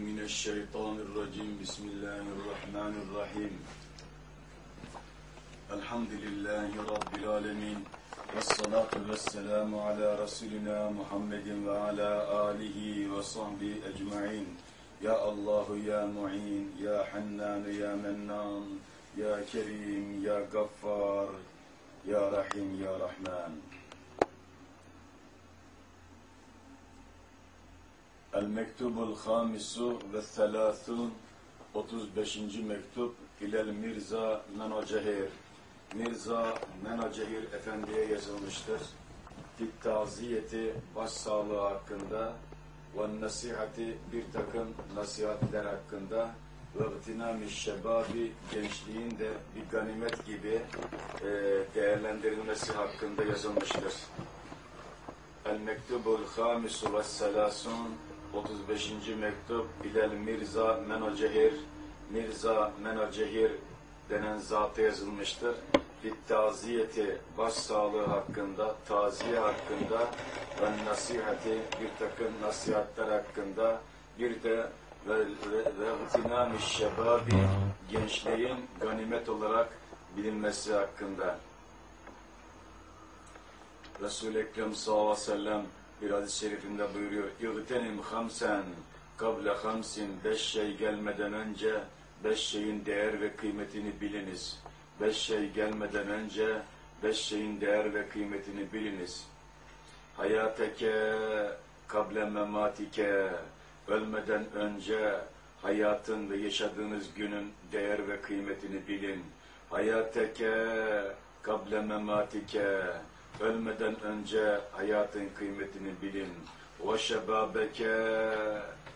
من الشيطان الرجيم بسم الله الرحمن الرحيم الحمد لله رب العالمين والصلاة والسلام على رسولنا محمد وعلى آله وصحبه أجمعين يا الله يا معين يا حنان يا منان يا كريم يا غفار يا رحيم يا رحمن El mektubul hamisu ve thelâthûn 35. mektup ilel Mirza Menacehir Mirza Menacehir Efendi'ye yazılmıştır. Fit taziyeti başsağlığı hakkında ve nasihati bir takım nasihatler hakkında ve gıtinami şebabi gençliğin de bir ganimet gibi e, değerlendirilmesi hakkında yazılmıştır. El mektubul hamisu ve selasun 35. mektup İlel Mirza Menacehir Mirza Menacehir denen zata yazılmıştır. Bir taziyeti başsağlığı hakkında, taziye hakkında ve nasihati bir takım nasihatler hakkında bir de ve ve şebabi gençliğin ganimet olarak bilinmesi hakkında. Resul-i Ekrem sallallahu aleyhi ve sellem bir hadis-i şerifinde buyuruyor. İğtenim hamsen kable hamsin beş şey gelmeden önce beş şeyin değer ve kıymetini biliniz. Beş şey gelmeden önce beş şeyin değer ve kıymetini biliniz. Hayateke kable mematike ölmeden önce hayatın ve yaşadığınız günün değer ve kıymetini bilin. Hayateke kable mematike ölmeden önce hayatın kıymetini bilin. Ve şebabeke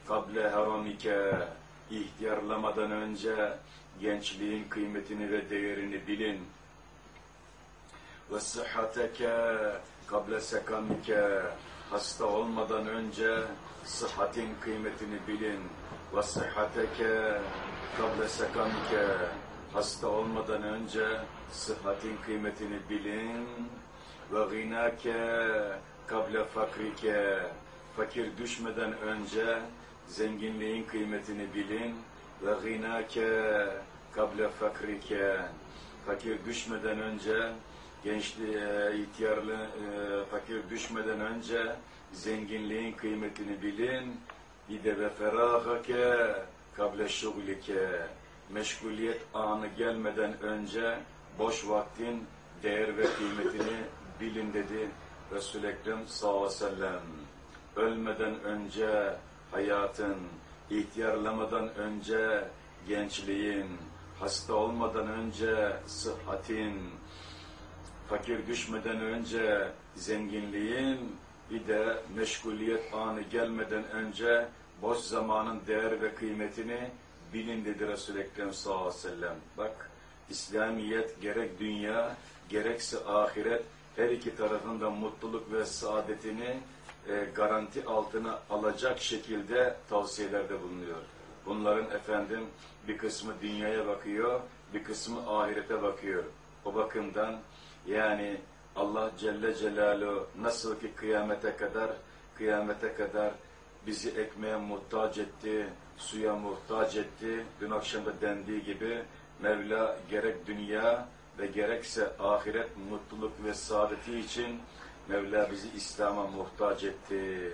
kable haramike ihtiyarlamadan önce gençliğin kıymetini ve değerini bilin. Ve sıhhateke kable sekamike hasta olmadan önce sıhhatin kıymetini bilin. Ve sıhhateke kable sekamike hasta olmadan önce sıhhatin kıymetini bilin ve gınake kable fakrike. Fakir düşmeden önce zenginliğin kıymetini bilin. Ve gınake kable fakrike. Fakir düşmeden önce gençliğe ihtiyarlı e, fakir düşmeden önce zenginliğin kıymetini bilin. Bir de ve ferahake kable şuglike meşguliyet anı gelmeden önce boş vaktin değer ve kıymetini bilin dedi Resul-i Ekrem sallallahu aleyhi ve sellem. Ölmeden önce hayatın, ihtiyarlamadan önce gençliğin, hasta olmadan önce sıhhatin, fakir düşmeden önce zenginliğin, bir de meşguliyet anı gelmeden önce boş zamanın değer ve kıymetini bilin dedi Resul-i Ekrem sallallahu aleyhi ve sellem. Bak, İslamiyet gerek dünya, gerekse ahiret her iki tarafında mutluluk ve saadetini e, garanti altına alacak şekilde tavsiyelerde bulunuyor. Bunların efendim bir kısmı dünyaya bakıyor, bir kısmı ahirete bakıyor. O bakımdan yani Allah Celle Celaluhu nasıl ki kıyamete kadar kıyamete kadar bizi ekmeğe muhtaç etti, suya muhtaç etti. Dün akşam da dendiği gibi Mevla gerek dünya ve gerekse ahiret mutluluk ve saadeti için Mevla bizi İslam'a muhtaç etti.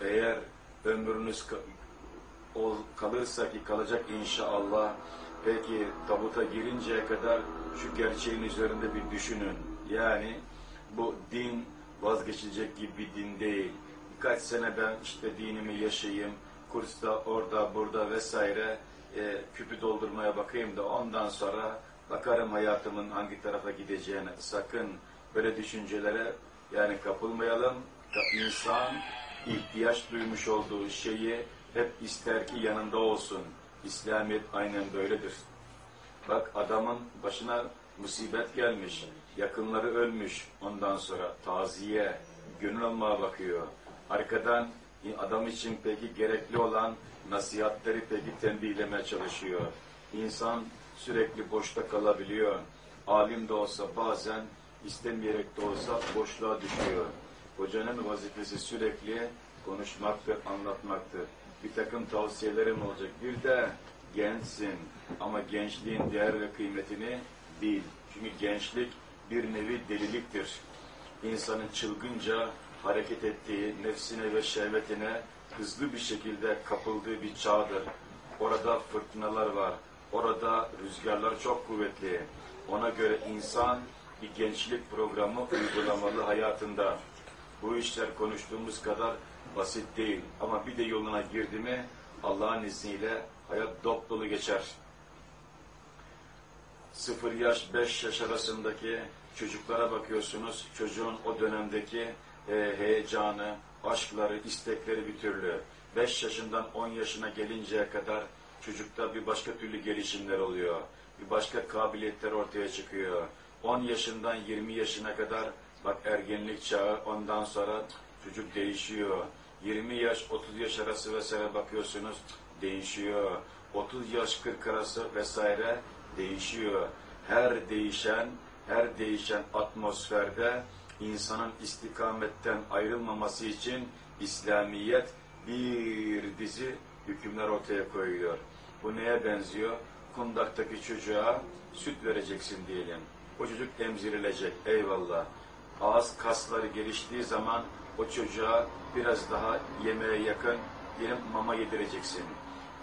Eğer ömrünüz kalırsa ki kalacak inşallah, peki tabuta girinceye kadar şu gerçeğin üzerinde bir düşünün. Yani bu din vazgeçilecek gibi bir din değil. Birkaç sene ben işte dinimi yaşayayım, kursta orada burada vesaire e, küpü doldurmaya bakayım da ondan sonra bakarım hayatımın hangi tarafa gideceğine. Sakın böyle düşüncelere yani kapılmayalım. İnsan ihtiyaç duymuş olduğu şeyi hep ister ki yanında olsun. İslamiyet aynen böyledir. Bak adamın başına musibet gelmiş, yakınları ölmüş. Ondan sonra taziye, gönül almaya bakıyor. Arkadan adam için peki gerekli olan nasihatleri peki tembihlemeye çalışıyor. İnsan sürekli boşta kalabiliyor. Alim de olsa bazen istemeyerek de olsa boşluğa düşüyor. Hocanın vazifesi sürekli konuşmaktır, anlatmaktır. bir takım tavsiyelerim olacak. Bir de gençsin ama gençliğin değer ve kıymetini bil. Çünkü gençlik bir nevi deliliktir. İnsanın çılgınca hareket ettiği, nefsine ve şehvetine hızlı bir şekilde kapıldığı bir çağdır. Orada fırtınalar var. Orada rüzgarlar çok kuvvetli. Ona göre insan bir gençlik programı uygulamalı hayatında. Bu işler konuştuğumuz kadar basit değil. Ama bir de yoluna girdi mi Allah'ın izniyle hayat dop dolu geçer. 0 yaş 5 yaş arasındaki çocuklara bakıyorsunuz. Çocuğun o dönemdeki e, heyecanı, aşkları, istekleri bir türlü. 5 yaşından 10 yaşına gelinceye kadar çocukta bir başka türlü gelişimler oluyor. Bir başka kabiliyetler ortaya çıkıyor. 10 yaşından 20 yaşına kadar bak ergenlik çağı ondan sonra çocuk değişiyor. 20 yaş 30 yaş arası vesaire bakıyorsunuz değişiyor. 30 yaş 40 arası vesaire değişiyor. Her değişen her değişen atmosferde insanın istikametten ayrılmaması için İslamiyet bir dizi hükümler ortaya koyuyor. Bu neye benziyor? Kundaktaki çocuğa süt vereceksin diyelim. O çocuk emzirilecek. Eyvallah. Ağız kasları geliştiği zaman o çocuğa biraz daha yemeğe yakın diyelim mama yedireceksin.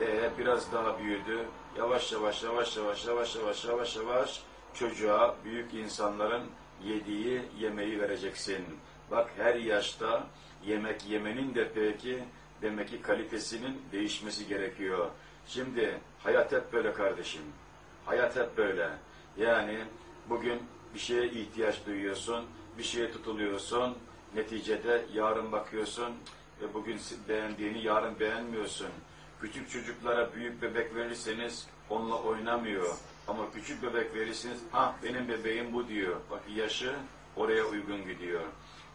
Ee, biraz daha büyüdü. Yavaş yavaş yavaş yavaş yavaş yavaş yavaş yavaş çocuğa büyük insanların yediği yemeği vereceksin. Bak her yaşta yemek yemenin de peki demek ki kalitesinin değişmesi gerekiyor. Şimdi hayat hep böyle kardeşim. Hayat hep böyle. Yani bugün bir şeye ihtiyaç duyuyorsun, bir şeye tutuluyorsun. Neticede yarın bakıyorsun ve bugün beğendiğini yarın beğenmiyorsun. Küçük çocuklara büyük bebek verirseniz onunla oynamıyor. Ama küçük bebek verirsiniz, ah benim bebeğim bu diyor. Bak yaşı oraya uygun gidiyor.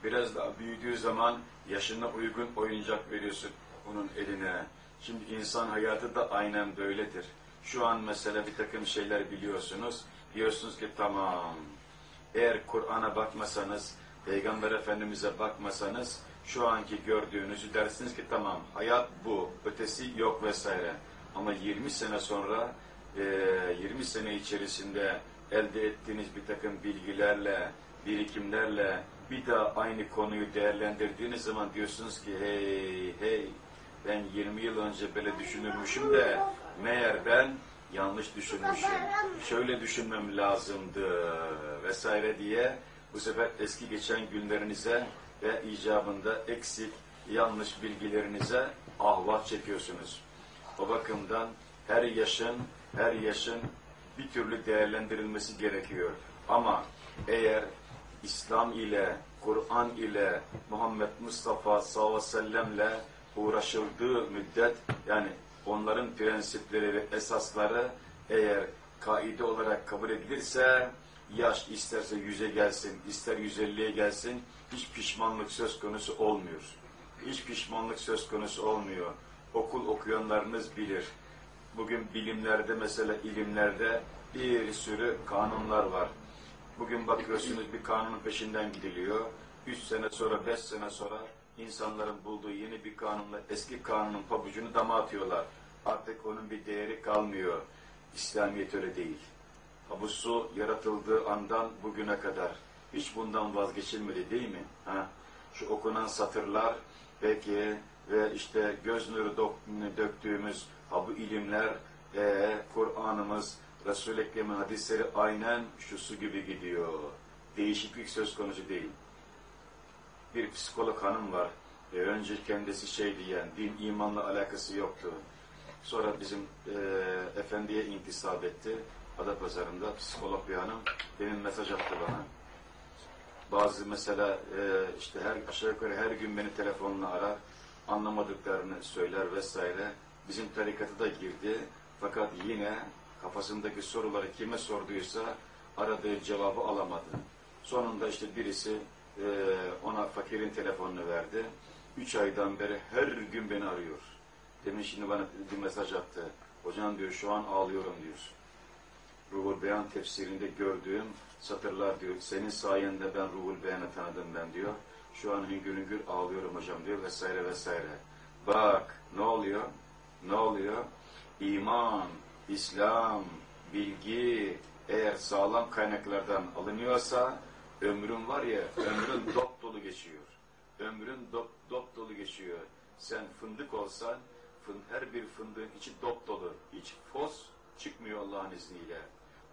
Biraz daha büyüdüğü zaman yaşına uygun oyuncak veriyorsun onun eline. Şimdi insan hayatı da aynen böyledir. Şu an mesela bir takım şeyler biliyorsunuz. Diyorsunuz ki tamam. Eğer Kur'an'a bakmasanız, Peygamber Efendimiz'e bakmasanız şu anki gördüğünüzü dersiniz ki tamam hayat bu, ötesi yok vesaire. Ama 20 sene sonra, 20 sene içerisinde elde ettiğiniz bir takım bilgilerle, birikimlerle bir daha aynı konuyu değerlendirdiğiniz zaman diyorsunuz ki hey hey ben 20 yıl önce böyle düşünürmüşüm de meğer ben yanlış düşünmüşüm. Şöyle düşünmem lazımdı vesaire diye bu sefer eski geçen günlerinize ve icabında eksik, yanlış bilgilerinize ahvat çekiyorsunuz. O bakımdan her yaşın, her yaşın bir türlü değerlendirilmesi gerekiyor. Ama eğer İslam ile, Kur'an ile, Muhammed Mustafa sallallahu aleyhi ve sellemle uğraşıldığı müddet, yani onların prensipleri ve esasları eğer kaide olarak kabul edilirse, yaş isterse yüze gelsin, ister 150'ye gelsin, hiç pişmanlık söz konusu olmuyor. Hiç pişmanlık söz konusu olmuyor. Okul okuyanlarınız bilir. Bugün bilimlerde mesela ilimlerde bir sürü kanunlar var. Bugün bakıyorsunuz bir kanunun peşinden gidiliyor. Üç sene sonra, beş sene sonra insanların bulduğu yeni bir kanunla eski kanunun pabucunu dama atıyorlar. Artık onun bir değeri kalmıyor. İslamiyet öyle değil. Ha, bu su yaratıldığı andan bugüne kadar hiç bundan vazgeçilmedi değil mi? Ha? Şu okunan satırlar peki ve işte göz nuru döktüğümüz ha bu ilimler, e, Kur'an'ımız, Resul-i Ekrem'in hadisleri aynen şu gibi gidiyor. Değişiklik söz konusu değil. Bir psikolog hanım var. E, önce kendisi şey diyen, din imanla alakası yoktu. Sonra bizim e, efendiye intisap etti. Adapazarı'nda psikolog bir hanım benim mesaj attı bana. Bazı mesela e, işte her aşağı yukarı her gün beni telefonla arar, anlamadıklarını söyler vesaire. Bizim tarikatı da girdi. Fakat yine kafasındaki soruları kime sorduysa aradığı cevabı alamadı. Sonunda işte birisi e, ona fakirin telefonunu verdi. Üç aydan beri her gün beni arıyor. Demin şimdi bana bir mesaj attı. Hocam diyor şu an ağlıyorum diyor. Ruhul Beyan tefsirinde gördüğüm satırlar diyor. Senin sayende ben Ruhul Beyan'ı tanıdım ben diyor. Şu an hüngür hüngür ağlıyorum hocam diyor vesaire vesaire. Bak ne oluyor? Ne oluyor? İman, İslam, bilgi eğer sağlam kaynaklardan alınıyorsa ömrün var ya, ömrün dop dolu geçiyor. Ömrün dop, dop dolu geçiyor. Sen fındık olsan, fın, her bir fındığın içi dop dolu. Hiç fos çıkmıyor Allah'ın izniyle.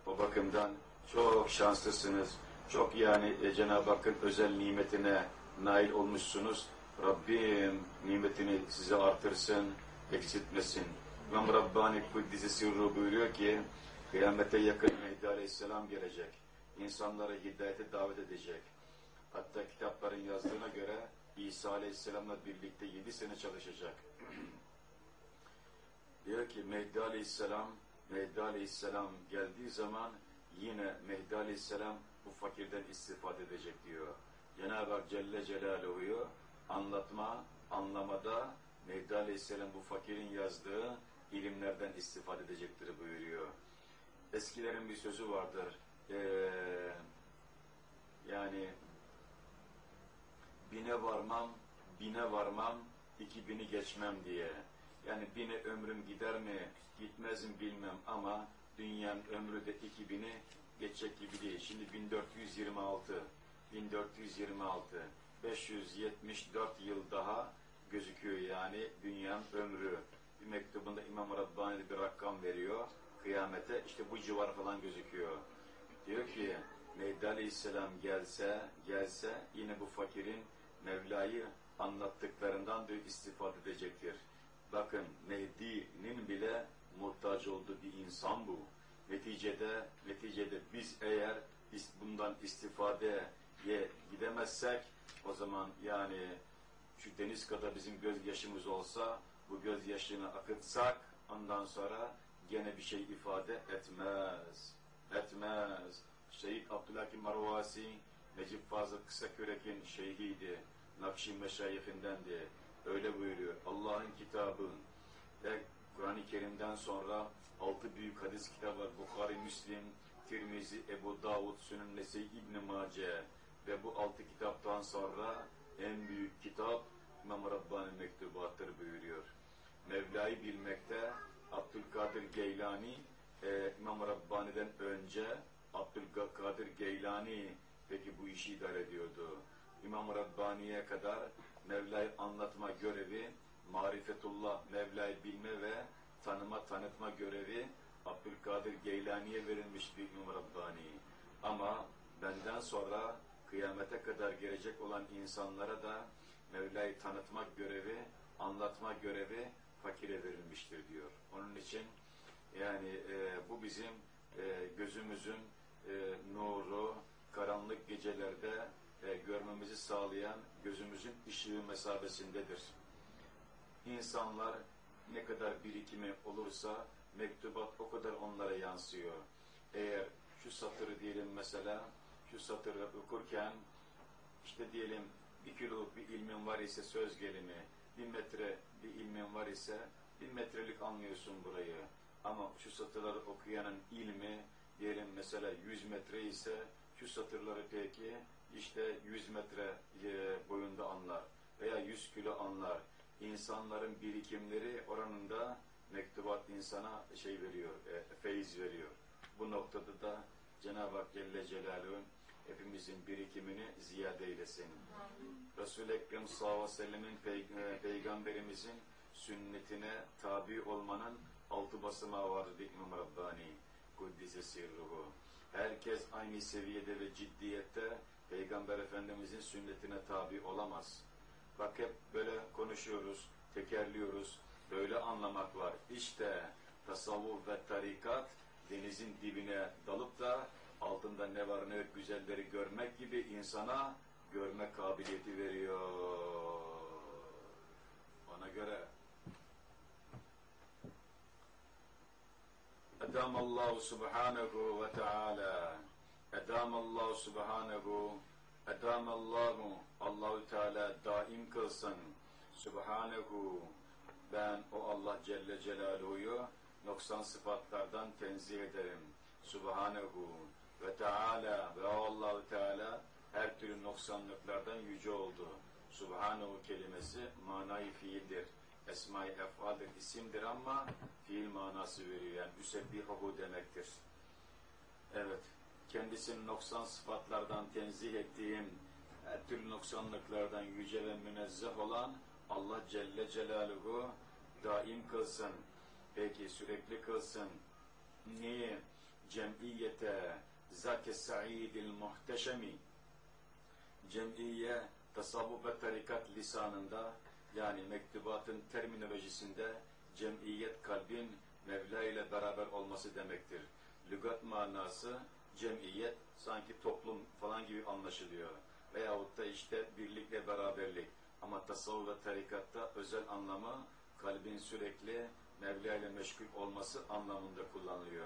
O bakımdan çok şanslısınız. Çok yani e, Cenab-ı Hakk'ın özel nimetine nail olmuşsunuz. Rabbim nimetini size artırsın, eksiltmesin. İmam Rabbani Kuddisi Sirru buyuruyor ki, kıyamete yakın Mehdi Aleyhisselam gelecek. İnsanları hidayete davet edecek. Hatta kitapların yazdığına göre İsa Aleyhisselam'la birlikte yedi sene çalışacak. diyor ki Mehdi Aleyhisselam, Mehdi Aleyhisselam geldiği zaman yine Mehdi Aleyhisselam bu fakirden istifade edecek diyor. Cenab-ı Hak Celle Celaluhu'yu anlatma, anlamada Mehdi Aleyhisselam bu fakirin yazdığı ilimlerden istifade edecektir buyuruyor. Eskilerin bir sözü vardır. Ee, yani bine varmam, bine varmam, iki bini geçmem diye. Yani bine ömrüm gider mi, gitmez mi bilmem ama dünyanın ömrü de iki bini geçecek gibi değil. Şimdi 1426, 1426, 574 yıl daha gözüküyor yani dünyanın ömrü. Bir mektubunda İmam Rabbani bir rakam veriyor. Kıyamete işte bu civar falan gözüküyor. Diyor ki Mehdi Aleyhisselam gelse, gelse yine bu fakirin Mevla'yı anlattıklarından da istifade edecektir. Bakın Mehdi'nin bile muhtaç olduğu bir insan bu. Neticede, neticede biz eğer bundan istifadeye gidemezsek o zaman yani şu deniz kadar bizim gözyaşımız olsa bu gözyaşını akıtsak ondan sonra gene bir şey ifade etmez. Etmez. Şeyh Abdülhakim Marvasi Necip Fazıl Kısakürek'in şeyhiydi. Nakşi meşayihindendi. Öyle buyuruyor. Allah'ın kitabı ve Kur'an-ı Kerim'den sonra altı büyük hadis kitabı var. Bukhari, Müslim, Tirmizi, Ebu Davud, Sünün Nesi, İbn-i Mace ve bu altı kitaptan sonra en büyük kitap İmam Rabbani mektubattır buyuruyor. Mevla'yı bilmekte Abdülkadir Geylani e, İmam Rabbani'den önce Abdülkadir Geylani peki bu işi idare ediyordu. İmam Rabbani'ye kadar Mevla'yı anlatma görevi, marifetullah, Mevla'yı bilme ve tanıma, tanıtma görevi Abdülkadir Geylani'ye verilmiş bir İmam Rabbani. Ama benden sonra kıyamete kadar gelecek olan insanlara da Mevla'yı tanıtmak görevi, anlatma görevi fakire verilmiştir diyor. Onun için yani e, bu bizim e, gözümüzün e, nuru, karanlık gecelerde e, görmemizi sağlayan gözümüzün ışığı mesabesindedir. İnsanlar ne kadar birikimi olursa mektubat o kadar onlara yansıyor. Eğer şu satırı diyelim mesela, şu satırı okurken işte diyelim bir kiloluk bir ilmin var ise söz gelimi, bir metre bir ilmin var ise bir metrelik anlıyorsun burayı. Ama şu satırları okuyanın ilmi diyelim mesela 100 metre ise şu satırları peki işte 100 metre e, boyunda anlar veya 100 kilo anlar. İnsanların birikimleri oranında mektubat insana şey veriyor, e, feyiz veriyor. Bu noktada da Cenab-ı Hak Celle Celaluhu'nun hepimizin birikimini ziyade eylesin. Resul-i Ekrem sallallahu aleyhi ve sellemin pey peygamberimizin sünnetine tabi olmanın altı basamağı vardır İmam Rabbani. Kuddise sirruhu. Herkes aynı seviyede ve ciddiyette Peygamber Efendimizin sünnetine tabi olamaz. Bak hep böyle konuşuyoruz, tekerliyoruz. Böyle anlamak var. İşte tasavvuf ve tarikat denizin dibine dalıp da altında ne var ne yok güzelleri görmek gibi insana görme kabiliyeti veriyor. Ona göre Edamallahu subhanahu ve teala Edamallahu subhanahu Edamallahu Allahu Teala daim kılsın Subhanahu ben o Allah Celle Celaluhu'yu noksan sıfatlardan tenzih ederim. Subhanahu ve Teala ve o Allahu Teala her türlü noksanlıklardan yüce oldu. Subhanahu kelimesi manayı fiildir. Esma-i efaldir, isimdir ama fiil manası veriyor. Yani müsebbihuhu demektir. Evet, kendisini noksan sıfatlardan tenzih ettiğim, her türlü noksanlıklardan yüce ve münezzeh olan Allah Celle Celaluhu daim kılsın. Peki sürekli kılsın. Niye? Cemiyete zâke sa'idil muhteşemi cem'iye tasavvuf ve tarikat lisanında yani mektubatın terminolojisinde cemiyet kalbin Mevla ile beraber olması demektir. Lügat manası cemiyet sanki toplum falan gibi anlaşılıyor. Veyahut da işte birlik ve beraberlik. Ama tasavvuf ve tarikatta özel anlamı kalbin sürekli Mevla ile meşgul olması anlamında kullanılıyor.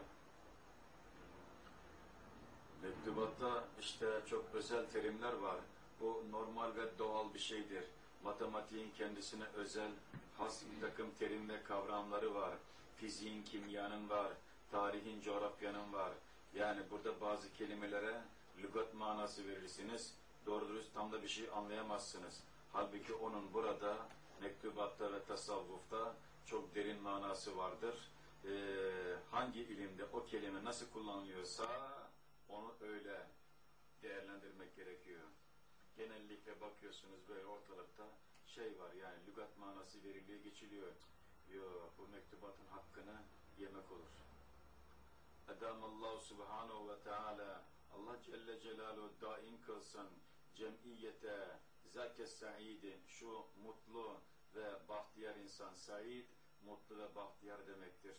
Mektubatta işte çok özel terimler var. Bu normal ve doğal bir şeydir. Matematiğin kendisine özel, has bir takım terim ve kavramları var. Fiziğin, kimyanın var. Tarihin, coğrafyanın var. Yani burada bazı kelimelere lügat manası verirsiniz. Doğru dürüst tam da bir şey anlayamazsınız. Halbuki onun burada mektubatta ve tasavvufta çok derin manası vardır. Ee, hangi ilimde o kelime nasıl kullanılıyorsa onu öyle değerlendirmek gerekiyor. Genellikle bakıyorsunuz böyle ortalıkta şey var yani lügat manası veriliyor geçiliyor. Yok bu mektubatın hakkını yemek olur. Edamallahu subhanahu ve teala Allah Celle Celaluhu daim kılsın cemiyete zâke sa'idi şu mutlu ve bahtiyar insan said mutlu ve bahtiyar demektir.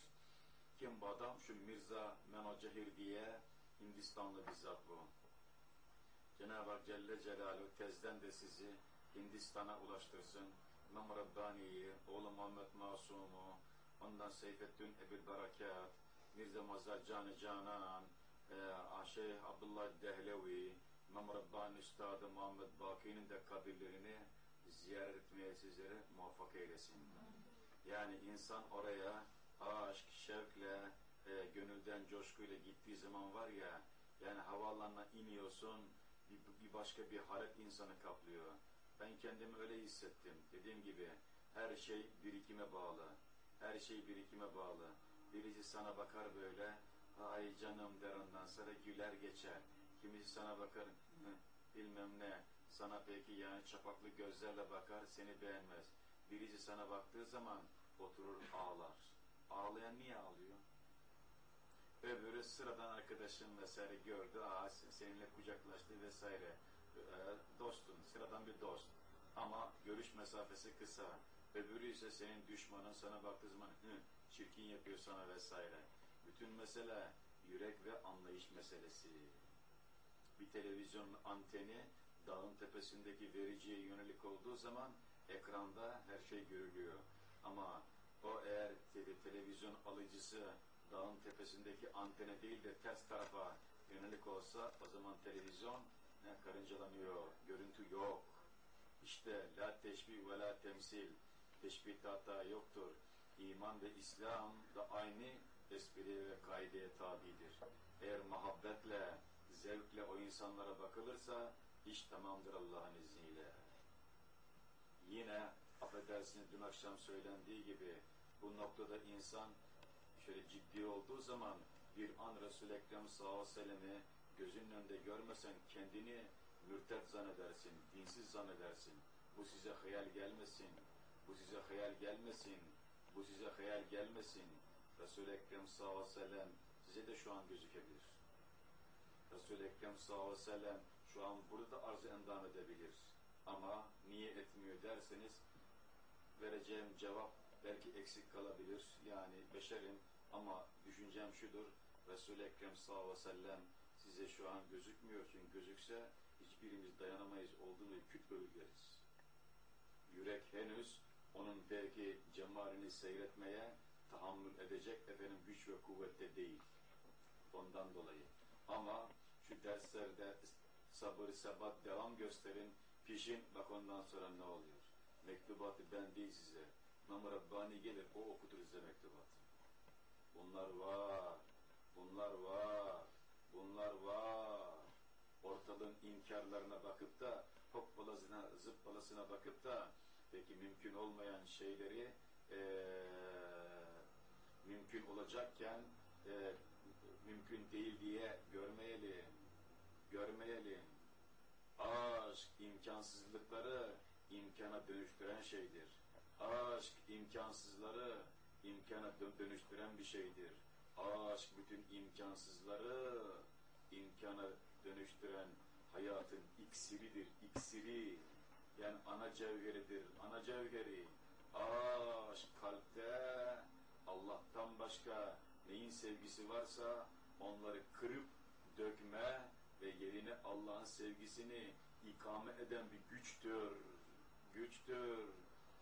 Kim bu adam? Şu Mirza Menocehir diye Hindistanlı bizzat bu. Cenab-ı Hak Celle Celaluhu tezden de sizi Hindistan'a ulaştırsın. İmam Rabbani'yi, oğlu Muhammed Masum'u, ondan Seyfettin Ebil Barakat, Mirza Mazhar Canı Canan, e, Şeyh Abdullah Dehlevi, İmam Rabbani Üstadı Muhammed Baki'nin de kabirlerini ziyaret etmeye sizleri muvaffak eylesin. Yani insan oraya aşk, şevkle, e, gönülden coşkuyla gittiği zaman var ya, yani havaalanına iniyorsun, bir, bir başka bir halet insanı kaplıyor. Ben kendimi öyle hissettim. Dediğim gibi her şey birikime bağlı. Her şey birikime bağlı. Birisi sana bakar böyle, ay canım der ondan sonra güler geçer. Kimisi sana bakar, bilmem ne, sana peki yani çapaklı gözlerle bakar, seni beğenmez. Birisi sana baktığı zaman oturur ağlar. Ağlayan niye ağlıyor? Öbürü sıradan arkadaşın vesaire gördü, aa seninle kucaklaştı vesaire. Ee, dostun, sıradan bir dost. Ama görüş mesafesi kısa. Öbürü ise senin düşmanın sana baktığı zaman hı, çirkin yapıyor sana vesaire. Bütün mesele yürek ve anlayış meselesi. Bir televizyon anteni dağın tepesindeki vericiye yönelik olduğu zaman ekranda her şey görülüyor. Ama o eğer televizyon alıcısı dağın tepesindeki antene değil de ters tarafa yönelik olsa o zaman televizyon ne karıncalanıyor, görüntü yok. İşte la teşbih ve la temsil, teşbih hata yoktur. İman ve İslam da aynı espri ve kaideye tabidir. Eğer muhabbetle, zevkle o insanlara bakılırsa iş tamamdır Allah'ın izniyle. Yine affedersiniz dün akşam söylendiği gibi bu noktada insan şöyle ciddi olduğu zaman bir an Resul-i Ekrem sallallahu aleyhi ve sellem'i gözünün önünde görmesen kendini mürtet zannedersin, dinsiz zannedersin. Bu size hayal gelmesin, bu size hayal gelmesin, bu size hayal gelmesin. Resul-i Ekrem sallallahu aleyhi ve sellem size de şu an gözükebilir. Resul-i Ekrem sallallahu aleyhi ve sellem şu an burada arz endam edebilir. Ama niye etmiyor derseniz vereceğim cevap belki eksik kalabilir. Yani beşerim ama düşüncem şudur. Resul-i Ekrem sallallahu aleyhi ve sellem size şu an gözükmüyor. Çünkü gözükse hiçbirimiz dayanamayız olduğunu küt bölgeriz. Yürek henüz onun belki cemalini seyretmeye tahammül edecek efendim güç ve kuvvette değil. Ondan dolayı. Ama şu derslerde sabır, sebat devam gösterin. Pişin bak ondan sonra ne oluyor. Mektubatı ben değil size. İmam Rabbani gelir o okutur size mektubatı. Bunlar var. Bunlar var. Bunlar var. Ortalığın inkarlarına bakıp da hoppalasına, zıppalasına bakıp da peki mümkün olmayan şeyleri e, mümkün olacakken e, mümkün değil diye görmeyelim. Görmeyelim. Aşk imkansızlıkları imkana dönüştüren şeydir. Aşk imkansızları imkana dö- dönüştüren bir şeydir. Aşk bütün imkansızları imkana dönüştüren hayatın iksiridir, iksiri. Yani ana cevheridir, ana cevheri. Aşk kalpte Allah'tan başka neyin sevgisi varsa onları kırıp dökme ve yerine Allah'ın sevgisini ikame eden bir güçtür. Güçtür.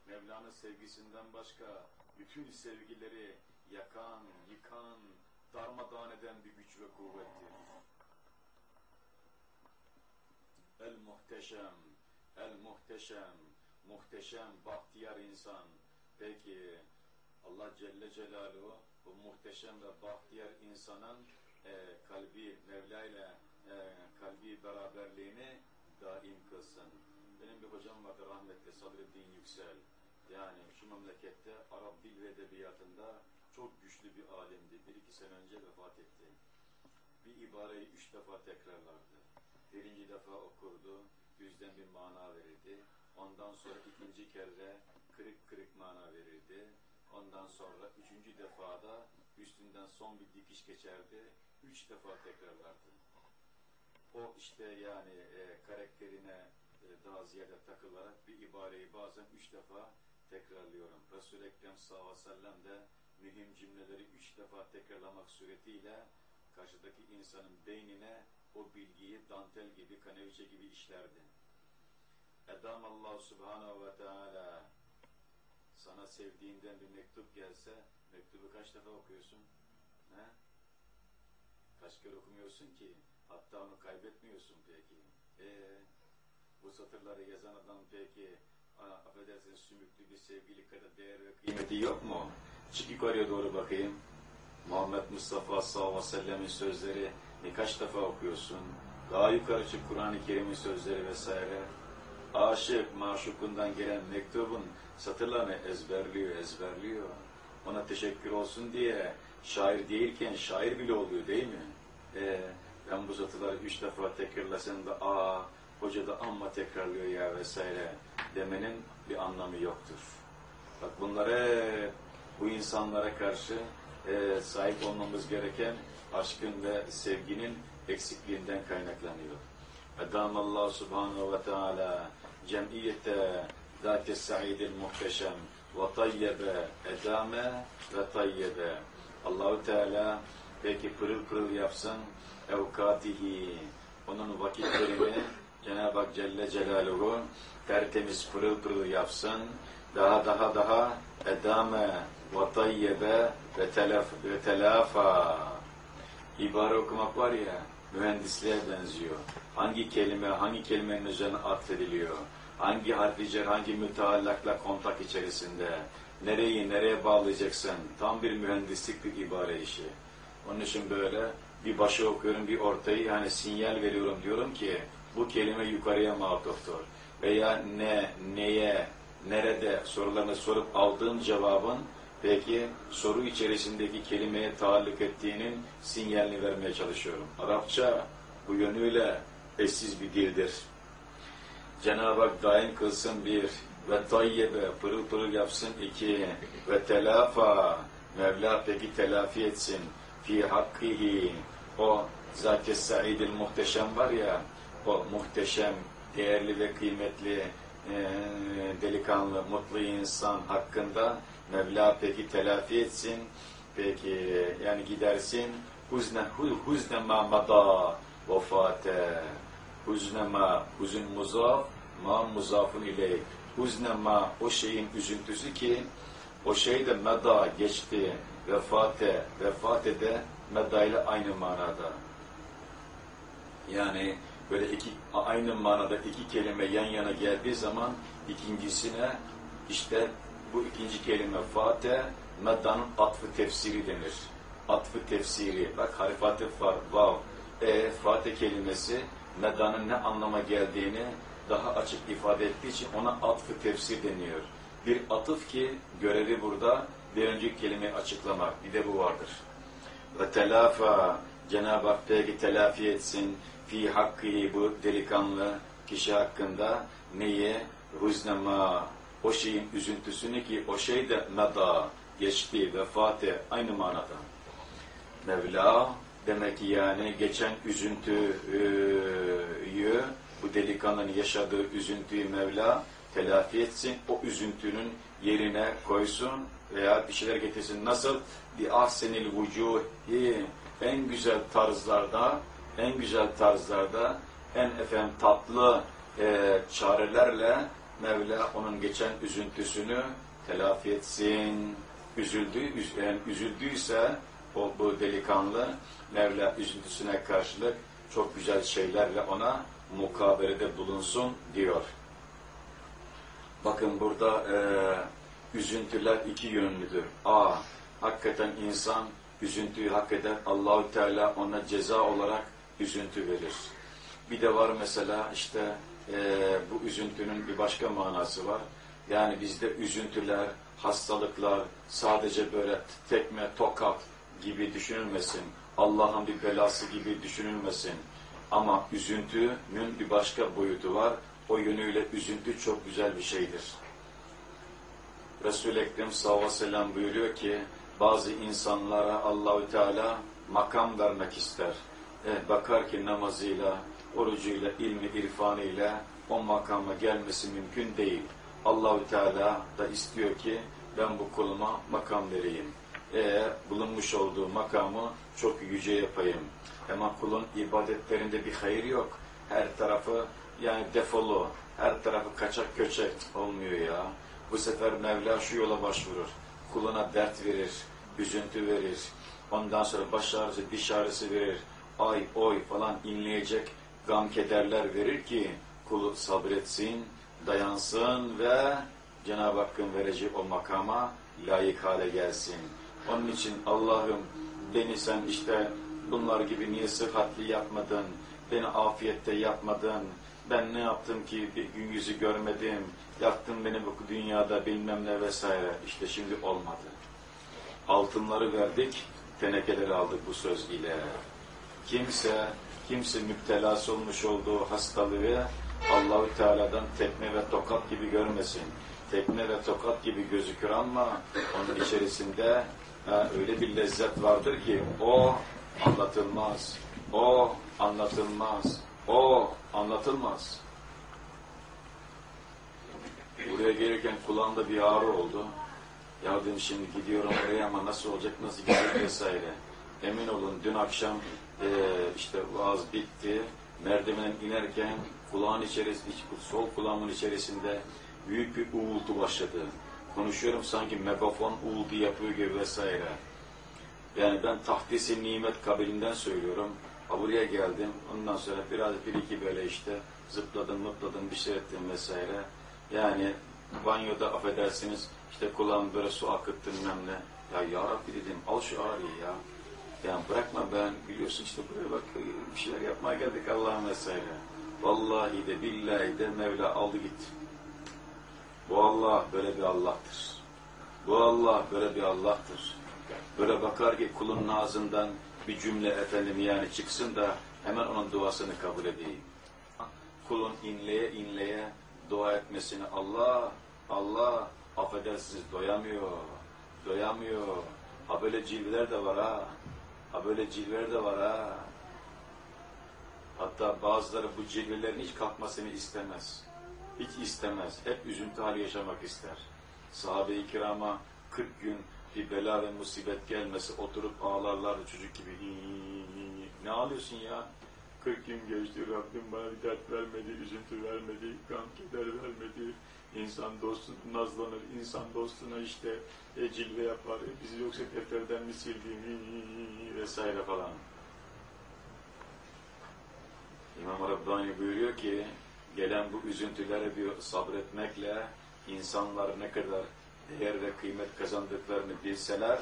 Mevla'nın sevgisinden başka bütün sevgileri yakan, yıkan, darmadağın eden bir güç ve kuvvettir. El muhteşem, el muhteşem, muhteşem, bahtiyar insan. Peki Allah Celle Celaluhu bu muhteşem ve bahtiyar insanın e, kalbi Mevla ile e, kalbi beraberliğini daim kılsın. Benim bir hocam vardı rahmetli Sadreddin Yüksel. Yani şu memlekette Arap dil ve edebiyatında çok güçlü bir alimdi. Bir iki sene önce vefat etti. Bir ibareyi üç defa tekrarlardı. Birinci defa okurdu, yüzden bir mana verirdi. Ondan sonra ikinci kere kırık kırık mana verirdi. Ondan sonra üçüncü defada üstünden son bir dikiş geçerdi. Üç defa tekrarlardı. O işte yani e, karakterine e, daha ziyade takılarak bir ibareyi bazen üç defa tekrarlıyorum. Resul-i Ekrem sallallahu aleyhi ve sellem de mühim cümleleri üç defa tekrarlamak suretiyle karşıdaki insanın beynine o bilgiyi dantel gibi, kaneviçe gibi işlerdi. Edam Allah subhanahu ve teala sana sevdiğinden bir mektup gelse mektubu kaç defa okuyorsun? He? Kaç kere okumuyorsun ki? Hatta onu kaybetmiyorsun peki. Ee, bu satırları yazan adam peki affedersiniz sümüklü bir sevgili kadar değer ve kıymeti yok mu? Çık yukarıya doğru bakayım. Muhammed Mustafa sallallahu aleyhi ve sellemin sözleri ne kaç defa okuyorsun? Daha yukarı çık Kur'an-ı Kerim'in sözleri vesaire. Aşık, maşukundan gelen mektubun satırlarını ezberliyor, ezberliyor. Ona teşekkür olsun diye şair değilken şair bile oluyor değil mi? Ee, ben bu satırları üç defa tekrarlasam da aa hoca da amma tekrarlıyor ya vesaire demenin bir anlamı yoktur. Bak bunlara bu insanlara karşı e, sahip olmamız gereken aşkın ve sevginin eksikliğinden kaynaklanıyor. Edam Allah subhanahu ve teala cemiyete zâti sa'idil muhteşem ve tayyebe edame ve tayyebe Allahu Teala peki pırıl pırıl yapsın evkatihi onun vakitlerini Cenab-ı Hak Celle Celaluhu tertemiz pırıl pırıl yapsın daha daha daha edame ve tayyebe ve telaf ve telafa ibare okumak var ya mühendisliğe benziyor. Hangi kelime hangi kelimenin üzerine atfediliyor? Hangi harfi hangi müteallakla kontak içerisinde? Nereyi nereye bağlayacaksın? Tam bir mühendislik bir ibare işi. Onun için böyle bir başı okuyorum bir ortayı yani sinyal veriyorum diyorum ki bu kelime yukarıya matuftur. Veya ne, neye, nerede sorularını sorup aldığım cevabın peki soru içerisindeki kelimeye taalluk ettiğinin sinyalini vermeye çalışıyorum. Arapça bu yönüyle eşsiz bir dildir. Cenab-ı Hak daim kılsın bir ve tayyebe pırıl pırıl yapsın iki ve telafa Mevla peki telafi etsin fi hakkihi o zat-ı muhteşem var ya o muhteşem değerli ve kıymetli e, delikanlı mutlu insan hakkında Mevla peki telafi etsin peki yani gidersin. Huzne huzne ma mada vefate huzne ma huzun muzaf ma muzafun ileyh. Huzne ma o şeyin üzüntüsü ki o şey de meda geçti vefate vefate de meda ile aynı manada. Yani böyle iki aynı manada iki kelime yan yana geldiği zaman ikincisine işte bu ikinci kelime fate meddanın atfı tefsiri denir. Atfı tefsiri. Bak harf atıf var. Vav. E, fate kelimesi meddanın ne anlama geldiğini daha açık ifade ettiği için ona atfı tefsir deniyor. Bir atıf ki görevi burada bir önceki kelimeyi açıklamak. Bir de bu vardır. Ve telafa Cenab-ı Hak telafi etsin fi hakkı bu delikanlı kişi hakkında neyi? Huznema o şeyin üzüntüsünü ki o şey de meda geçti, vefatı aynı manada. Mevla demek ki yani geçen üzüntüyü bu delikanlının yaşadığı üzüntüyü Mevla telafi etsin. O üzüntünün yerine koysun veya bir şeyler getirsin. Nasıl? Bi ahsenil vucuhi en güzel tarzlarda en güzel tarzlarda en efendim tatlı e, çarelerle Mevla onun geçen üzüntüsünü telafi etsin. Üzüldü, üz, yani üzüldüyse o bu delikanlı Mevla üzüntüsüne karşılık çok güzel şeylerle ona mukabelede bulunsun diyor. Bakın burada e, üzüntüler iki yönlüdür. A. Hakikaten insan üzüntüyü hak eder. Allahü Teala ona ceza olarak üzüntü verir. Bir de var mesela işte e, bu üzüntünün bir başka manası var. Yani bizde üzüntüler, hastalıklar sadece böyle tekme, tokat gibi düşünülmesin. Allah'ın bir belası gibi düşünülmesin. Ama üzüntünün bir başka boyutu var. O yönüyle üzüntü çok güzel bir şeydir. Resul-i Ekrem sallallahu buyuruyor ki bazı insanlara Allahü Teala makam vermek ister. E, bakar ki namazıyla, orucuyla, ilmi, irfanıyla o makama gelmesi mümkün değil. Allahü Teala da istiyor ki ben bu kuluma makam vereyim. E, bulunmuş olduğu makamı çok yüce yapayım. Ama kulun ibadetlerinde bir hayır yok. Her tarafı yani defolu, her tarafı kaçak köçek olmuyor ya. Bu sefer Mevla şu yola başvurur. Kuluna dert verir, üzüntü verir. Ondan sonra baş ağrısı, diş ağrısı verir. Ay, oy falan inleyecek gam kederler verir ki kulu sabretsin, dayansın ve Cenab-ı Hakk'ın vereceği o makama layık hale gelsin. Onun için Allah'ım beni sen işte bunlar gibi niye sıhhatli yapmadın, beni afiyette yapmadın, ben ne yaptım ki bir gün yüzü görmedim, yaktın beni bu dünyada bilmem ne vesaire. İşte şimdi olmadı. Altınları verdik, tenekeleri aldık bu söz ile. Kimse, kimse müptelası olmuş olduğu hastalığı Allahü Teala'dan tekme ve tokat gibi görmesin. Tekme ve tokat gibi gözükür ama onun içerisinde ha, öyle bir lezzet vardır ki o anlatılmaz. O anlatılmaz. O anlatılmaz. Buraya gelirken kulağımda bir ağrı oldu. Ya dedim şimdi gidiyorum oraya ama nasıl olacak, nasıl gidecek vesaire. Emin olun dün akşam e, işte vaaz bitti. Merdivenden inerken kulağın içerisinde, sol kulağımın içerisinde büyük bir uğultu başladı. Konuşuyorum sanki megafon uğultu yapıyor gibi vesaire. Yani ben tahtisi nimet kabilinden söylüyorum. Buraya geldim. Ondan sonra biraz bir iki böyle işte zıpladım, mutladım, bir şey ettim vesaire. Yani banyoda affedersiniz işte kulağım böyle su akıttım ne. Ya ya Rabbi dedim al şu ağrıyı ya. Yani bırakma ben biliyorsun işte buraya bak bir şeyler yapmaya geldik Allah'ın vesaire. Vallahi de billahi de Mevla aldı gitti. Bu Allah böyle bir Allah'tır. Bu Allah böyle bir Allah'tır. Böyle bakar ki kulun ağzından bir cümle efendim yani çıksın da hemen onun duasını kabul edeyim. Kulun inleye inleye dua etmesini Allah, Allah affedersiniz doyamıyor, doyamıyor. Ha böyle cilveler de var ha, ha böyle cilveler de var ha. Hatta bazıları bu cilvelerin hiç kalkmasını istemez. Hiç istemez. Hep üzüntü hali yaşamak ister. Sahabe-i kirama 40 gün bir bela ve musibet gelmesi oturup ağlarlardı çocuk gibi. Ne ağlıyorsun ya? 40 gün geçti Rabbim bana bir dert vermedi, üzüntü vermedi, gam keder vermedi. İnsan dostu nazlanır, insan dostuna işte e, cilve yapar, e, bizi yoksa defterden mi sildi vesaire falan. İmam Rabbani buyuruyor ki, gelen bu üzüntülere bir sabretmekle insanlar ne kadar değer ve kıymet kazandıklarını bilseler,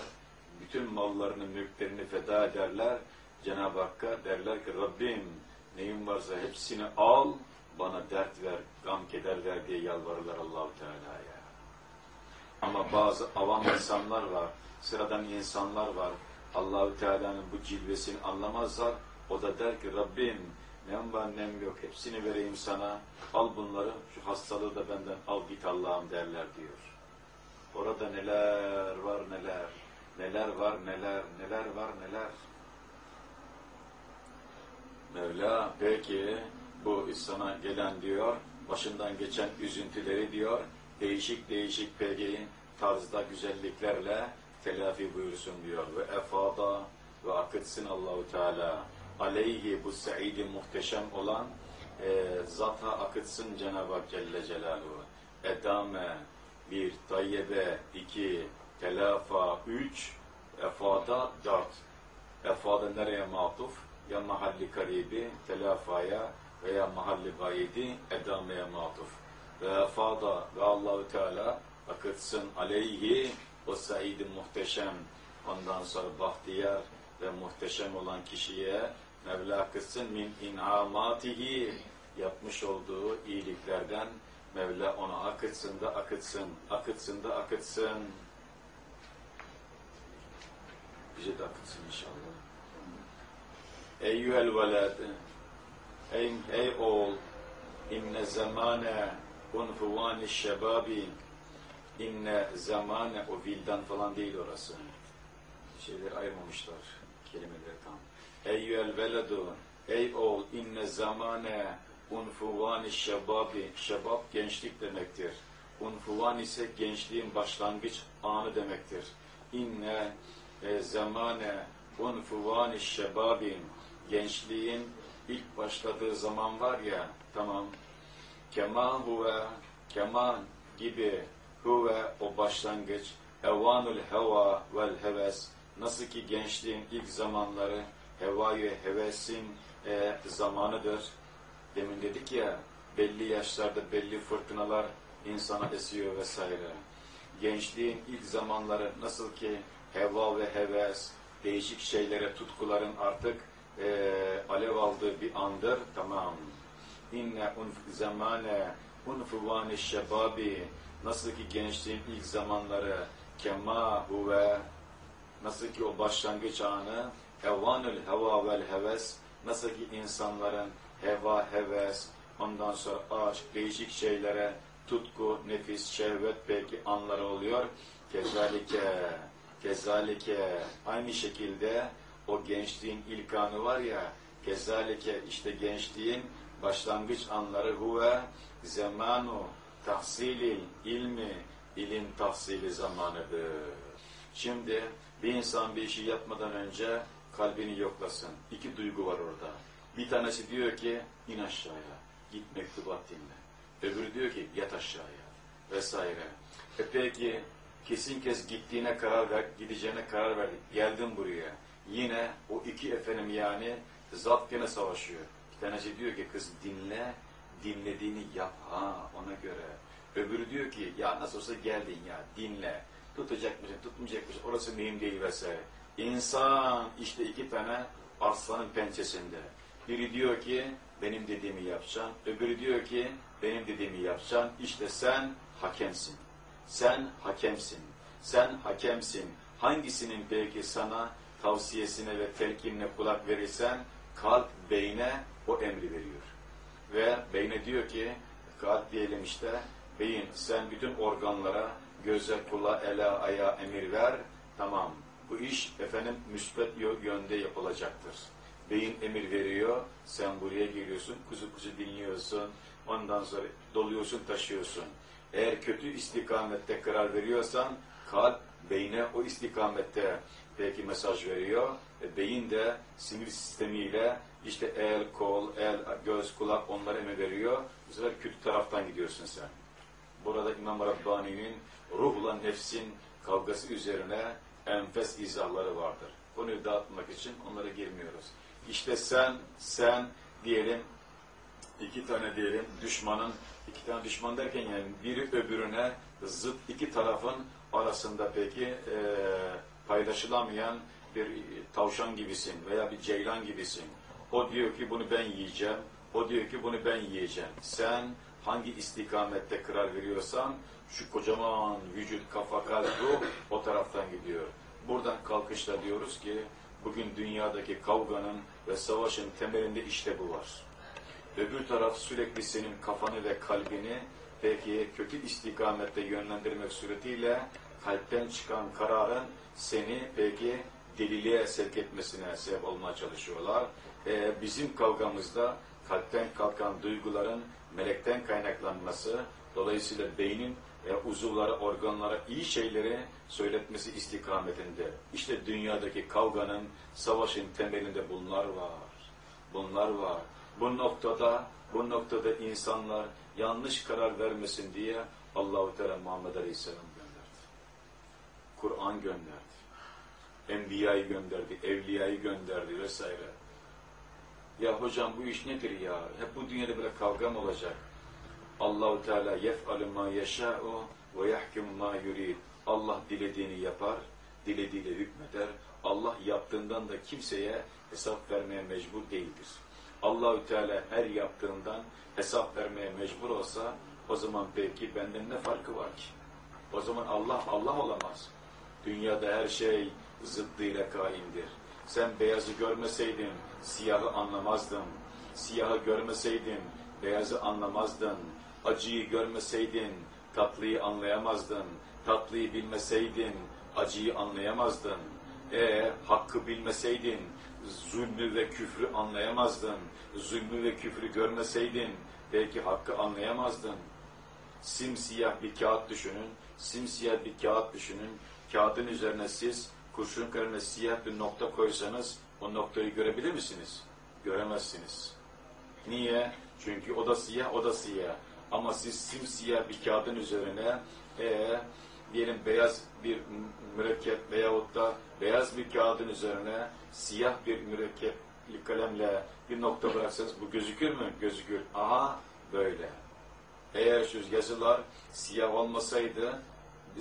bütün mallarını, mülklerini feda ederler. Cenab-ı Hakk'a derler ki Rabbim neyim varsa hepsini al, bana dert ver, gam keder ver diye yalvarırlar Allahu Teala'ya. Ama bazı avam insanlar var, sıradan insanlar var. Allahü Teala'nın bu cilvesini anlamazlar. O da der ki Rabbim nem var nem yok hepsini vereyim sana. Al bunları şu hastalığı da benden al git Allah'ım derler diyor. Orada neler var neler. Neler var neler. Neler var neler. Mevla peki bu sana gelen diyor başından geçen üzüntüleri diyor. Değişik değişik peki tarzda güzelliklerle telafi buyursun diyor. Ve efada ve akıtsın Allahu Teala. Aleyhi bu saidi muhteşem olan e, zata akıtsın Cenab-ı Hak Celle Celaluhu. Edame bir tayyebe iki telafa üç efada dört. Efada nereye matuf ya mahalli karibi telafaya veya mahalli gayedi edameye matuf ve fada ve Allahu Teala akıtsın aleyhi o saidi muhteşem ondan sonra bahtiyar ve muhteşem olan kişiye Mevla akıtsın min inamatihi yapmış olduğu iyiliklerden Mevla ona akıtsın da akıtsın, akıtsın da akıtsın. Bize de akıtsın inşallah. Eyyühel veled, ey, ey oğul, inne zamane unfuvani şebabi, inne zamane, o vildan falan değil orası. Şeyleri ayırmamışlar, kelimeleri tam. Eyyühel veledu, ey oğul, inne zamane unfuvani şebabi, şebab gençlik demektir. Unfuvan ise gençliğin başlangıç anı demektir. İnne e, zamane unfuvani şebabin, gençliğin ilk başladığı zaman var ya, tamam, kema huve, keman gibi huve o başlangıç, evanul heva vel heves, nasıl ki gençliğin ilk zamanları hevayı hevesin e, zamanıdır. Demin dedik ya, belli yaşlarda belli fırtınalar insana esiyor vesaire. Gençliğin ilk zamanları nasıl ki heva ve heves, değişik şeylere tutkuların artık e, alev aldığı bir andır. Tamam. İnne unf zamane unfuvani şebabi nasıl ki gençliğin ilk zamanları kema huve nasıl ki o başlangıç anı hevanül heva vel heves nasıl ki insanların heva, heves, ondan sonra aşk, değişik şeylere tutku, nefis, şehvet belki anları oluyor. Kezalike, kezalike aynı şekilde o gençliğin ilk anı var ya, kezalike işte gençliğin başlangıç anları huve zemanu tahsilil ilmi ilim tahsili zamanıdır. Şimdi bir insan bir işi yapmadan önce kalbini yoklasın. İki duygu var orada. Bir tanesi diyor ki in aşağıya, git mektubat dinle. Öbürü diyor ki yat aşağıya vesaire. E peki kesin kez gittiğine karar ver, gideceğine karar verdik. Geldin buraya. Yine o iki efendim yani zat gene savaşıyor. Bir tanesi diyor ki kız dinle, dinlediğini yap ha ona göre. Öbürü diyor ki ya nasıl olsa geldin ya dinle. Tutacak mısın, tutmayacak mısın orası mühim değil vesaire. İnsan işte iki tane arslanın pençesinde. Biri diyor ki benim dediğimi yapacaksın. Öbürü diyor ki benim dediğimi yapacaksın. İşte sen hakemsin. Sen hakemsin. Sen hakemsin. Hangisinin peki sana tavsiyesine ve telkinine kulak verirsen kalp beyne o emri veriyor. Ve beyne diyor ki kalp diyelim işte beyin sen bütün organlara göze, kula, ele, aya emir ver. Tamam. Bu iş efendim müsbet yönde yapılacaktır. Beyin emir veriyor, sen buraya geliyorsun, kuzu kuzu dinliyorsun, ondan sonra doluyorsun, taşıyorsun. Eğer kötü istikamette karar veriyorsan, kalp beyne o istikamette belki mesaj veriyor. E, beyin de sinir sistemiyle işte el, kol, el, göz, kulak onlara emir veriyor. Bu sefer kötü taraftan gidiyorsun sen. Burada İmam Rabbani'nin ruhla nefsin kavgası üzerine enfes izahları vardır. Konuyu dağıtmak için onlara girmiyoruz. İşte sen, sen diyelim, iki tane diyelim düşmanın, iki tane düşman derken yani biri öbürüne zıt iki tarafın arasında peki e, paylaşılamayan bir tavşan gibisin veya bir ceylan gibisin. O diyor ki bunu ben yiyeceğim, o diyor ki bunu ben yiyeceğim. Sen hangi istikamette karar veriyorsan şu kocaman vücut, kafa, kalp, ruh o taraftan gidiyor. Buradan kalkışla diyoruz ki bugün dünyadaki kavganın ve savaşın temelinde işte bu var. Öbür taraf sürekli senin kafanı ve kalbini peki kötü istikamette yönlendirmek suretiyle kalpten çıkan kararın seni peki deliliğe sevk etmesine sebep olmaya çalışıyorlar. Ee, bizim kavgamızda kalpten kalkan duyguların melekten kaynaklanması, dolayısıyla beynin e, uzuvlara, organlara iyi şeyleri söyletmesi istikametinde. İşte dünyadaki kavganın, savaşın temelinde bunlar var. Bunlar var. Bu noktada, bu noktada insanlar yanlış karar vermesin diye Allahu Teala Muhammed Aleyhisselam gönderdi. Kur'an gönderdi. Enbiya'yı gönderdi, Evliya'yı gönderdi vesaire. Ya hocam bu iş nedir ya? Hep bu dünyada böyle kavga mı olacak? Allahu Teala yef'alu ma yeşâ'u ve yahkum ma yurid. Allah dilediğini yapar, dilediğiyle hükmeder. Allah yaptığından da kimseye hesap vermeye mecbur değildir. Allahü Teala her yaptığından hesap vermeye mecbur olsa o zaman belki benden ne farkı var ki? O zaman Allah Allah olamaz. Dünyada her şey zıddıyla kaimdir. Sen beyazı görmeseydin siyahı anlamazdın. Siyahı görmeseydin beyazı anlamazdın. Acıyı görmeseydin tatlıyı anlayamazdın. Tatlıyı bilmeseydin acıyı anlayamazdın. E hakkı bilmeseydin zulmü ve küfrü anlayamazdın. Zulmü ve küfrü görmeseydin belki hakkı anlayamazdın. Simsiyah bir kağıt düşünün. Simsiyah bir kağıt düşünün. Kağıdın üzerine siz kurşun kararına siyah bir nokta koysanız o noktayı görebilir misiniz? Göremezsiniz. Niye? Çünkü o da siyah, o da siyah. Ama siz simsiyah bir kağıdın üzerine e, diyelim beyaz bir mürekkep veyahut da beyaz bir kağıdın üzerine siyah bir mürekkepli kalemle bir nokta bıraksanız bu gözükür mü? Gözükür. Aha böyle. Eğer şu yazılar siyah olmasaydı,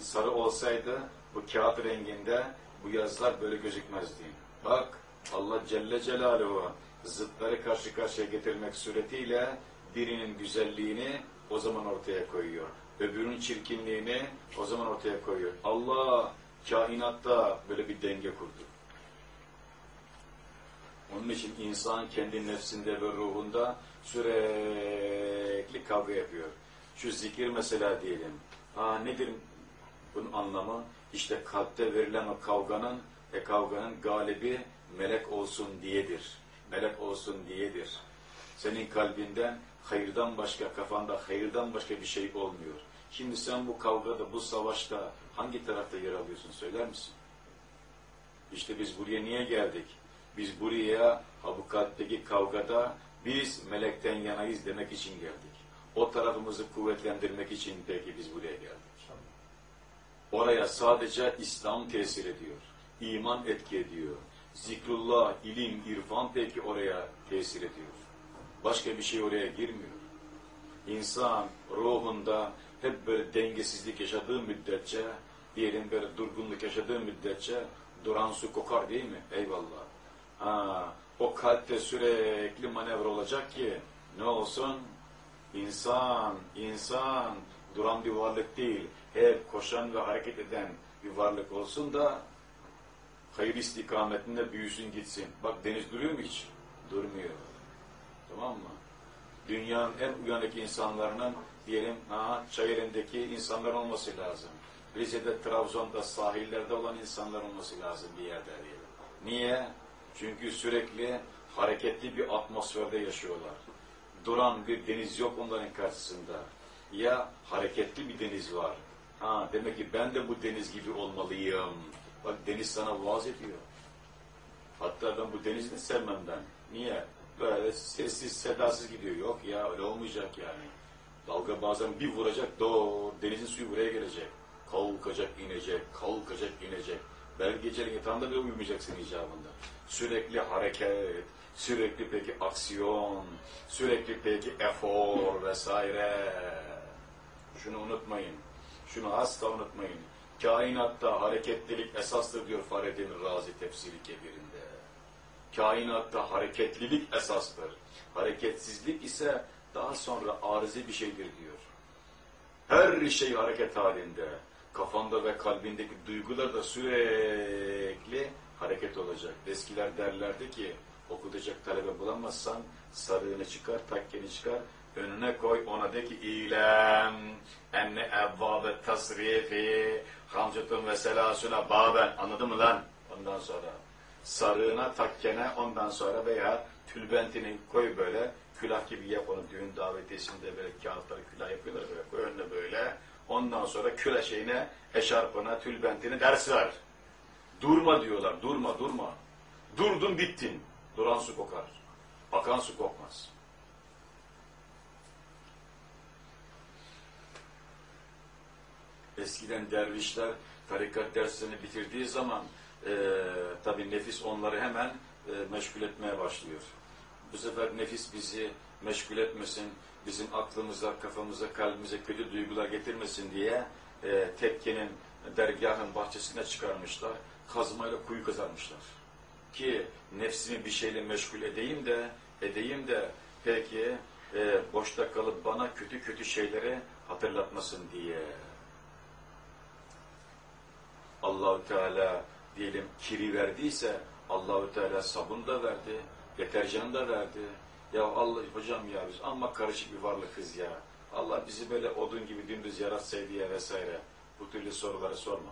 sarı olsaydı bu kağıt renginde bu yazılar böyle gözükmezdi. Bak Allah Celle Celaluhu zıtları karşı karşıya getirmek suretiyle birinin güzelliğini o zaman ortaya koyuyor. Öbürünün çirkinliğini o zaman ortaya koyuyor. Allah kainatta böyle bir denge kurdu. Onun için insan kendi nefsinde ve ruhunda sürekli kavga yapıyor. Şu zikir mesela diyelim. Ha nedir bunun anlamı? İşte kalpte verilen o kavganın e kavganın galibi melek olsun diyedir. Melek olsun diyedir. Senin kalbinden hayırdan başka, kafanda hayırdan başka bir şey olmuyor. Şimdi sen bu kavgada, bu savaşta hangi tarafta yer alıyorsun söyler misin? İşte biz buraya niye geldik? Biz buraya ha bu kalpteki kavgada biz melekten yanayız demek için geldik. O tarafımızı kuvvetlendirmek için peki biz buraya geldik. Oraya sadece İslam tesir ediyor. İman etki ediyor. Zikrullah, ilim, irfan peki oraya tesir ediyor. Başka bir şey oraya girmiyor. İnsan ruhunda hep böyle dengesizlik yaşadığı müddetçe, diyelim böyle durgunluk yaşadığı müddetçe duran su kokar değil mi? Eyvallah. Ha, o kalpte sürekli manevra olacak ki ne olsun? İnsan, insan duran bir varlık değil. Hep koşan ve hareket eden bir varlık olsun da hayır istikametinde büyüsün gitsin. Bak deniz duruyor mu hiç? Durmuyor. Tamam mı? Dünyanın en uyanık insanlarının diyelim ha, Çayeli'ndeki insanlar olması lazım. Rize'de, Trabzon'da, sahillerde olan insanlar olması lazım bir yerde diyelim. Niye? Çünkü sürekli hareketli bir atmosferde yaşıyorlar. Duran bir deniz yok onların karşısında. Ya hareketli bir deniz var. Ha, demek ki ben de bu deniz gibi olmalıyım. Bak deniz sana vaaz ediyor. Hatta ben bu denizi de sevmem ben. Niye? Böyle sessiz, sedasız gidiyor. Yok ya öyle olmayacak yani. Dalga bazen bir vuracak, do denizin suyu buraya gelecek. Kalkacak, inecek, kalkacak, inecek. Belki gecenin yatağında bile uyumayacaksın icabında. Sürekli hareket, sürekli peki aksiyon, sürekli peki efor vesaire. Şunu unutmayın. Şunu asla unutmayın. Kainatta hareketlilik esastır diyor Fahrettin Razi tefsiri kebirinde. Kainatta hareketlilik esastır. Hareketsizlik ise daha sonra arızi bir şeydir diyor. Her şey hareket halinde. Kafanda ve kalbindeki duygular da sürekli hareket olacak. Eskiler derlerdi ki okutacak talebe bulamazsan sarığını çıkar, takkeni çıkar, önüne koy ona de ki ilem enne evvabe tasrifi hamcetun ve selasuna baben anladın mı lan? Ondan sonra sarığına, takkene ondan sonra veya tülbentini koy böyle külah gibi yap onu düğün davetiyesinde böyle kağıtları külah yapıyorlar böyle koy önüne böyle. Ondan sonra külah şeyine, eşarpına, tülbentini ders ver. Durma diyorlar, durma, durma. Durdun bittin. Duran su kokar. Akan su kokmaz. Eskiden dervişler tarikat derslerini bitirdiği zaman e, tabi nefis onları hemen e, meşgul etmeye başlıyor. Bu sefer nefis bizi meşgul etmesin, bizim aklımıza, kafamıza, kalbimize kötü duygular getirmesin diye e, tekkenin dergahın bahçesine çıkarmışlar. Kazmayla kuyu kazarmışlar. Ki nefsimi bir şeyle meşgul edeyim de, edeyim de peki e, boşta kalıp bana kötü kötü şeyleri hatırlatmasın diye. Allahu Teala diyelim kiri verdiyse Allahu Teala sabun da verdi, deterjan da verdi. Ya Allah hocam ya biz amma karışık bir varlıkız ya. Allah bizi böyle odun gibi dümdüz yaratsaydı ya vesaire. Bu türlü soruları sorma.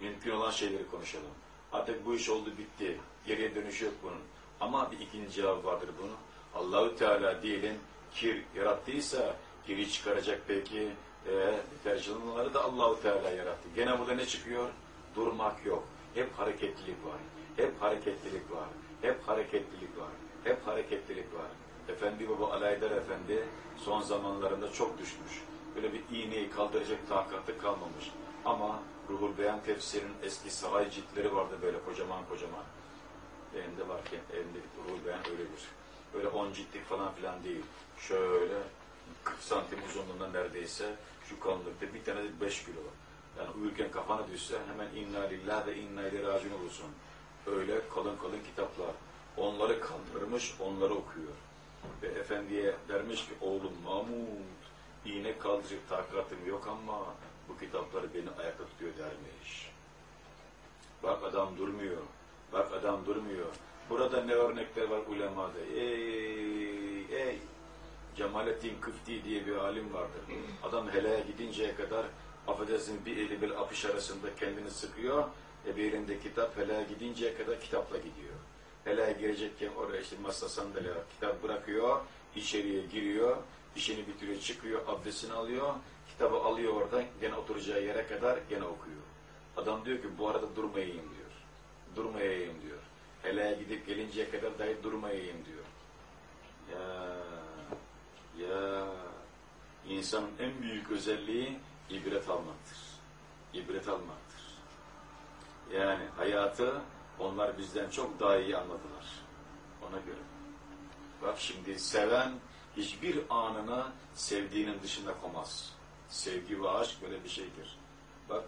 Mümkün olan şeyleri konuşalım. Artık bu iş oldu bitti. Geriye dönüş yok bunun. Ama bir ikinci cevap vardır bunun. Allahu Teala diyelim kir yarattıysa kiri çıkaracak peki e, deterjanları da Allahu Teala yarattı. Gene burada ne çıkıyor? Durmak yok. Hep hareketlilik var. Hep hareketlilik var. Hep hareketlilik var. Hep hareketlilik var. Efendi Baba Alaydar Efendi son zamanlarında çok düşmüş. Böyle bir iğneyi kaldıracak takatı kalmamış. Ama Ruhul Beyan tefsirinin eski saray ciltleri vardı böyle kocaman kocaman. Benim de varken elimde Ruhul Beyan öyledir. Böyle on ciltlik falan filan değil. Şöyle 40 santim uzunluğunda neredeyse şu kalınlıkta bir tane de 5 kilo var. Yani uyurken kafana düşse hemen inna lillah ve inna ile racun olursun. Öyle kalın kalın kitaplar. Onları kaldırmış, onları okuyor. Ve efendiye dermiş ki oğlum Mahmud iğne kaldıracak takatım yok ama bu kitapları beni ayakta tutuyor dermiş. Bak adam durmuyor. Bak adam durmuyor. Burada ne örnekler var ulemada. Ey, ey. Cemalettin Kıfti diye bir alim vardır. Adam helaya gidinceye kadar affedersin bir eli bir apış arasında kendini sıkıyor. E bir elinde kitap helaya gidinceye kadar kitapla gidiyor. Helaya girecekken oraya işte masa sandalye. Kitap bırakıyor, içeriye giriyor, işini bitiriyor, çıkıyor, abdestini alıyor, kitabı alıyor oradan, gene oturacağı yere kadar gene okuyor. Adam diyor ki bu arada durmayayım diyor. Durmayayım diyor. Helaya gidip gelinceye kadar dahi durmayayım diyor. Ya ya insanın en büyük özelliği ibret almaktır. İbret almaktır. Yani hayatı onlar bizden çok daha iyi anladılar. Ona göre. Bak şimdi seven hiçbir anını sevdiğinin dışında komaz. Sevgi ve aşk böyle bir şeydir. Bak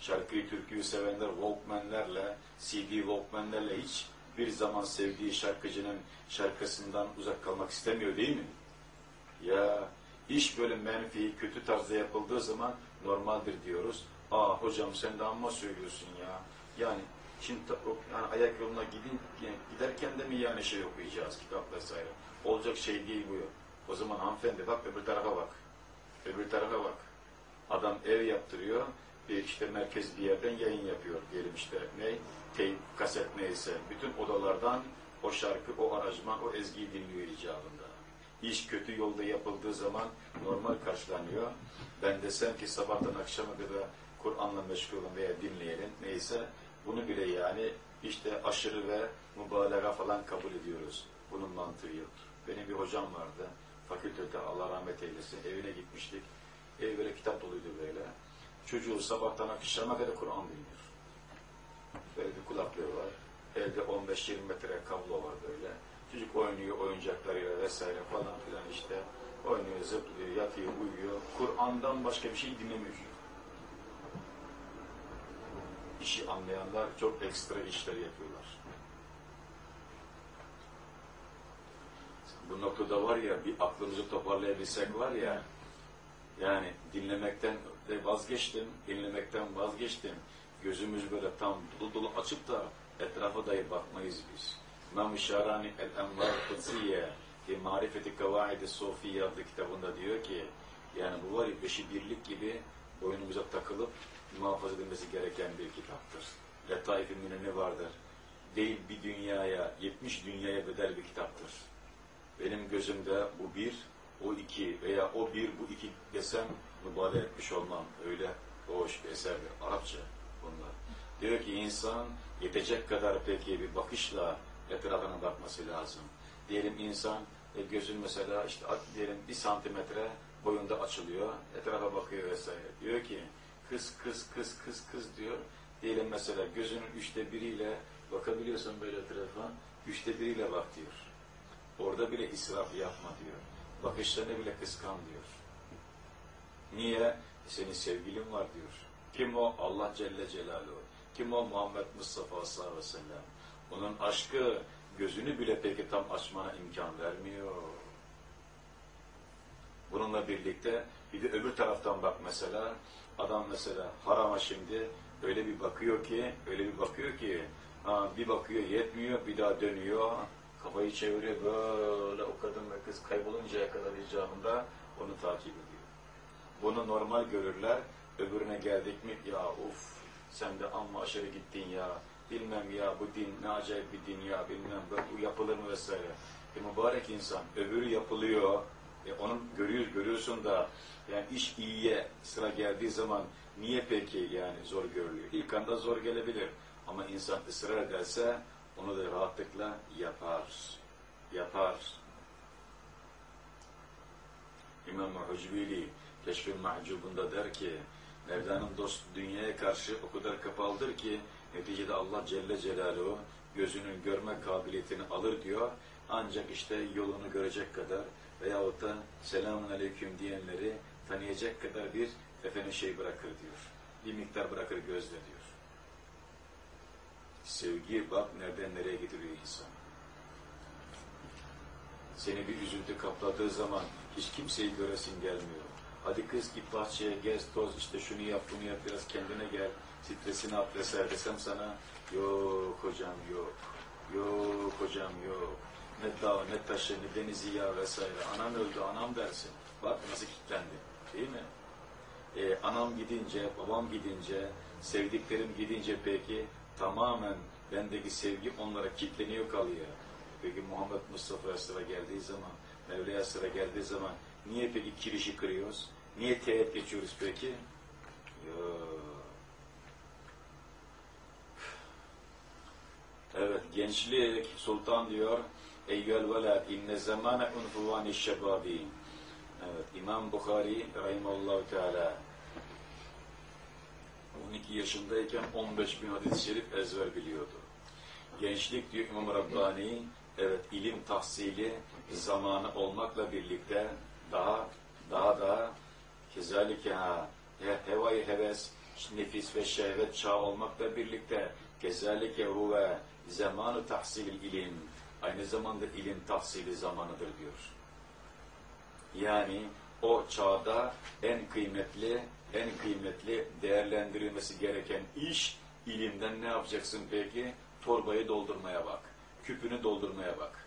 şarkıyı, türküyü sevenler Walkman'lerle, CD Walkman'lerle hiç bir zaman sevdiği şarkıcının şarkısından uzak kalmak istemiyor değil mi? Ya iş böyle menfi, kötü tarzda yapıldığı zaman normaldir diyoruz. Aa hocam sen de amma söylüyorsun ya. Yani şimdi yani ayak yoluna gidin, giderken de mi yani şey okuyacağız kitap vesaire. Olacak şey değil bu. O zaman hanımefendi bak öbür tarafa bak. Öbür tarafa bak. Adam ev yaptırıyor. Bir işte merkez bir yerden yayın yapıyor diyelim işte ne? Teyp, kaset neyse. Bütün odalardan o şarkı, o aranjman, o ezgiyi dinliyor icabında. İş kötü yolda yapıldığı zaman normal karşılanıyor. Ben desem ki sabahtan akşama kadar Kur'an'la meşgul olun veya dinleyelim neyse bunu bile yani işte aşırı ve mübalağa falan kabul ediyoruz. Bunun mantığı yoktur. Benim bir hocam vardı. Fakültede Allah rahmet eylesin. Evine gitmiştik. Ev böyle kitap doluydu böyle. Çocuğu sabahtan akşama kadar Kur'an dinliyor. Böyle bir kulaklığı var. Evde 15-20 metre kablo var böyle. Çocuk oynuyor oyuncaklarıyla vesaire falan filan işte. Oynuyor, zıplıyor, yatıyor, uyuyor. Kur'an'dan başka bir şey dinlemiyor. İşi anlayanlar çok ekstra işler yapıyorlar. bu noktada var ya bir aklımızı toparlayabilsek var ya yani dinlemekten de vazgeçtim, dinlemekten vazgeçtim. Gözümüz böyle tam dolu dolu açıp da etrafa dahi bakmayız biz. İmam-ı El-Envar Kıtsiye ki Marifeti Kavaidi Sofiye adlı kitabında diyor ki yani bu var ya beşi birlik gibi boynumuza takılıp muhafaza edilmesi gereken bir kitaptır. Letaif-i ne vardır? Değil bir dünyaya, 70 dünyaya bedel bir kitaptır. Benim gözümde bu bir, o iki veya o bir, bu iki desem mübalağa etmiş olmam. Öyle hoş bir eserdir. Arapça bunlar. Diyor ki insan yetecek kadar peki bir bakışla etrafına bakması lazım. Diyelim insan e, gözün mesela işte diyelim bir santimetre boyunda açılıyor, etrafa bakıyor vesaire. Diyor ki kız kız kız kız kız diyor. Diyelim mesela gözünün üçte biriyle bakabiliyorsan böyle etrafa, üçte biriyle bak diyor. Orada bile israf yapma diyor. Bakışlarını bile kıskan diyor. Niye? Senin sevgilin var diyor. Kim o? Allah Celle Celaluhu. Kim o? Muhammed Mustafa sallallahu aleyhi ve sellem. Onun aşkı gözünü bile peki tam açmana imkan vermiyor. Bununla birlikte bir de öbür taraftan bak mesela adam mesela harama şimdi öyle bir bakıyor ki öyle bir bakıyor ki ha, bir bakıyor yetmiyor bir daha dönüyor kafayı çeviriyor böyle o kadın ve kız kayboluncaya kadar icabında onu takip ediyor. Bunu normal görürler. Öbürüne geldik mi ya uf sen de amma aşırı gittin ya bilmem ya bu din ne acayip bir din ya bilmem bu yapılır mı vesaire. E mübarek insan öbürü yapılıyor e onun görüyor, görüyorsun da yani iş iyiye sıra geldiği zaman niye peki yani zor görülüyor? İlk anda zor gelebilir ama insan ısrar ederse onu da rahatlıkla yapar. Yapar. İmam-ı Hucbili Keşf-i Mahcub'unda der ki Mevla'nın dost dünyaya karşı o kadar kapalıdır ki neticede Allah Celle Celaluhu gözünün görme kabiliyetini alır diyor. Ancak işte yolunu görecek kadar veyahut da selamun aleyküm diyenleri tanıyacak kadar bir efendim şey bırakır diyor. Bir miktar bırakır gözle diyor. Sevgi bak nereden nereye gidiyor insan. Seni bir üzüntü kapladığı zaman hiç kimseyi göresin gelmiyor. Hadi kız git bahçeye gez toz işte şunu yap bunu yap biraz kendine gel stresini at vesaire desem sana yok hocam yok yok hocam yok ne dağ ne taşı ne denizi ya vesaire anam öldü anam dersin bak nasıl kilitlendi değil mi? Ee, anam gidince babam gidince sevdiklerim gidince peki tamamen bendeki sevgi onlara kilitleniyor kalıyor. Peki Muhammed Mustafa'ya sıra geldiği zaman Mevla'ya sıra geldiği zaman niye peki kirişi kırıyoruz? Niye teğet geçiyoruz peki? Yok. Evet, gençlik, sultan diyor, Eyyel velad, inne zamane unfuvani şebabi. Evet, İmam Bukhari, Rahimallahu Teala, 12 yaşındayken 15 bin hadis-i şerif ezber biliyordu. Gençlik diyor İmam Rabbani, evet ilim tahsili zamanı olmakla birlikte daha daha da kezalike ha hevayı heves, nefis ve şehvet çağı olmakla birlikte kezalike huve zamanı tahsil ilim aynı zamanda ilim tahsili zamanıdır diyor. Yani o çağda en kıymetli, en kıymetli değerlendirilmesi gereken iş ilimden ne yapacaksın peki? Torbayı doldurmaya bak. Küpünü doldurmaya bak.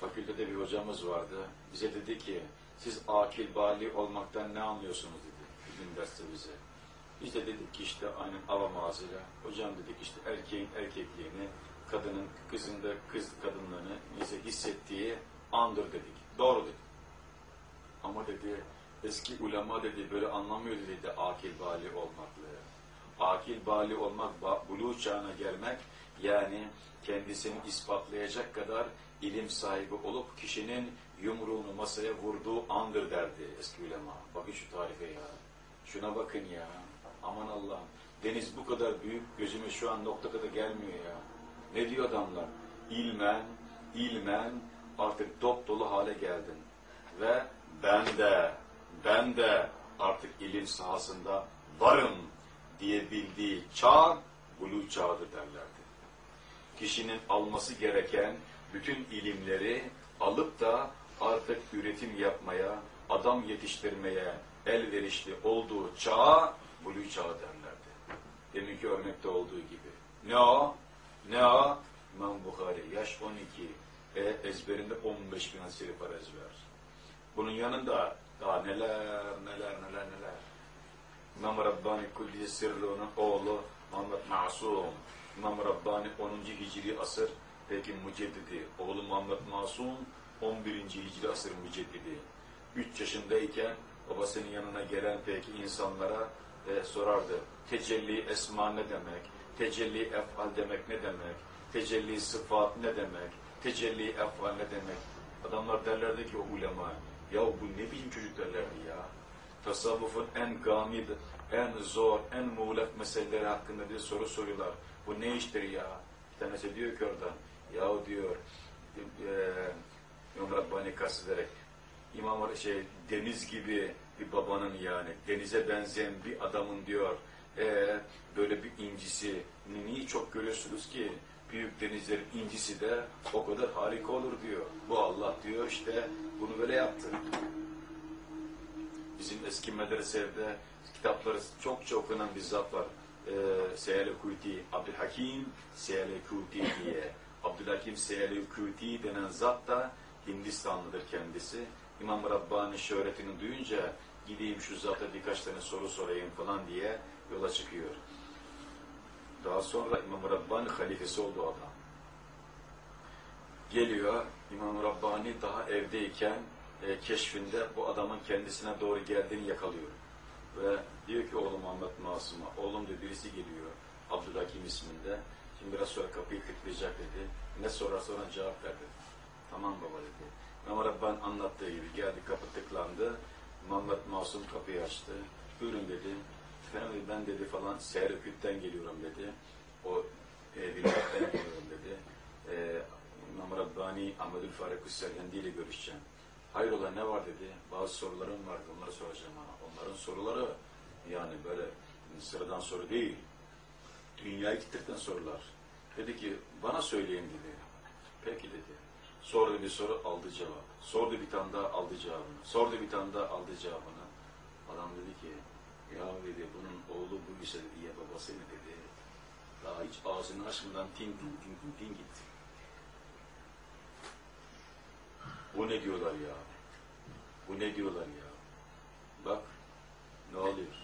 Fakültede bir hocamız vardı. Bize dedi ki siz akil bali olmaktan ne anlıyorsunuz dedi. Gün derste bize. Biz de dedik ki işte aynen avam ağzıyla. Hocam dedik işte erkeğin erkekliğini, kadının kızın da kız kadınlığını neyse hissettiği andır dedik. Doğru dedik. Ama dedi eski ulema dedi böyle anlamıyor dedi de akil bali olmakla. Akil bali olmak, buluğ çağına gelmek yani kendisini ispatlayacak kadar ilim sahibi olup kişinin yumruğunu masaya vurduğu andır derdi eski ulema. Bakın şu tarife ya. Şuna bakın ya. Aman Allah'ım. Deniz bu kadar büyük gözüme şu an nokta kadar gelmiyor ya. Ne diyor adamlar? İlmen, ilmen artık dop dolu hale geldin. Ve ben de, ben de artık ilim sahasında varım diye bildiği çağ bulu çağıdır derlerdi. kişinin alması gereken bütün ilimleri alıp da artık üretim yapmaya, adam yetiştirmeye elverişli olduğu çağa Buluğ çağı derlerdi. Deminki örnekte olduğu gibi. Ne o? Ne o? İmam Bukhari yaş 12, e, ezberinde 15 bin asiri var ezber. Bunun yanında daha neler neler neler neler. İmam Rabbani Kulli Sirru'nun oğlu Muhammed Masum. İmam Rabbani 10. Hicri asır peki müceddidi. Oğlu Muhammed Masum 11. Hicri asır müceddidi. 3 yaşındayken babasının yanına gelen peki insanlara e, sorardı. Tecelli esma ne demek? Tecelli efal demek ne demek? Tecelli sıfat ne demek? Tecelli efal ne demek? Adamlar derlerdi ki o ulema, ya bu ne biçim çocuk derlerdi ya. Tasavvufun en gamid, en zor, en muğlak meseleleri hakkında bir soru soruyorlar. Bu ne iştir ya? Bir tanesi diyor ki oradan, ya diyor, e, Rabbani kastederek, İmam şey deniz gibi bir babanın yani denize benzeyen bir adamın diyor e, böyle bir incisi niye çok görüyorsunuz ki büyük denizlerin incisi de o kadar harika olur diyor. Bu Allah diyor işte bunu böyle yaptı. Bizim eski medresede kitapları çok çok okunan bir zat var. Ee, Seyel Kuti, Abdülhakim Seyel Kuti diye. Abdülhakim Seyel Kuti denen zat da Hindistanlıdır kendisi. İmam Rabbani şöhretini duyunca gideyim şu zata birkaç tane soru sorayım falan diye yola çıkıyor. Daha sonra İmam Rabbani halifesi oldu adam. Geliyor, İmam Rabbani daha evdeyken e, keşfinde bu adamın kendisine doğru geldiğini yakalıyor. Ve diyor ki oğlum Muhammed Masum'a, oğlum diyor birisi geliyor, Abdülhakim isminde. Şimdi biraz sonra kapıyı tıklayacak dedi. Ne sorarsa ona cevap ver dedi. Tamam baba dedi. İmam Rabbani anlattığı gibi geldi, kapı tıklandı. Muhammed Masum kapıyı açtı. Buyurun dedi. Efendim ben dedi falan Seyrüküt'ten geliyorum dedi. O e, vilayetten geliyorum dedi. E, İmam Rabbani Ahmetül Faruk Serhendi ile görüşeceğim. Hayrola ne var dedi. Bazı sorularım vardı. Onları soracağım ona. Onların soruları yani böyle sıradan soru değil. Dünyayı gittikten sorular. Dedi ki bana söyleyin dedi. Peki dedi. Sordu bir soru aldı cevap. Sordu bir tane daha aldı cevabını. Sordu bir tane daha aldı cevabını. Adam dedi ki ya dedi bunun oğlu bu ise dedi ya babası ne dedi. Daha hiç ağzını açmadan tin tin tin tin tin gitti. Bu ne diyorlar ya? Bu ne diyorlar ya? Bak ne oluyor?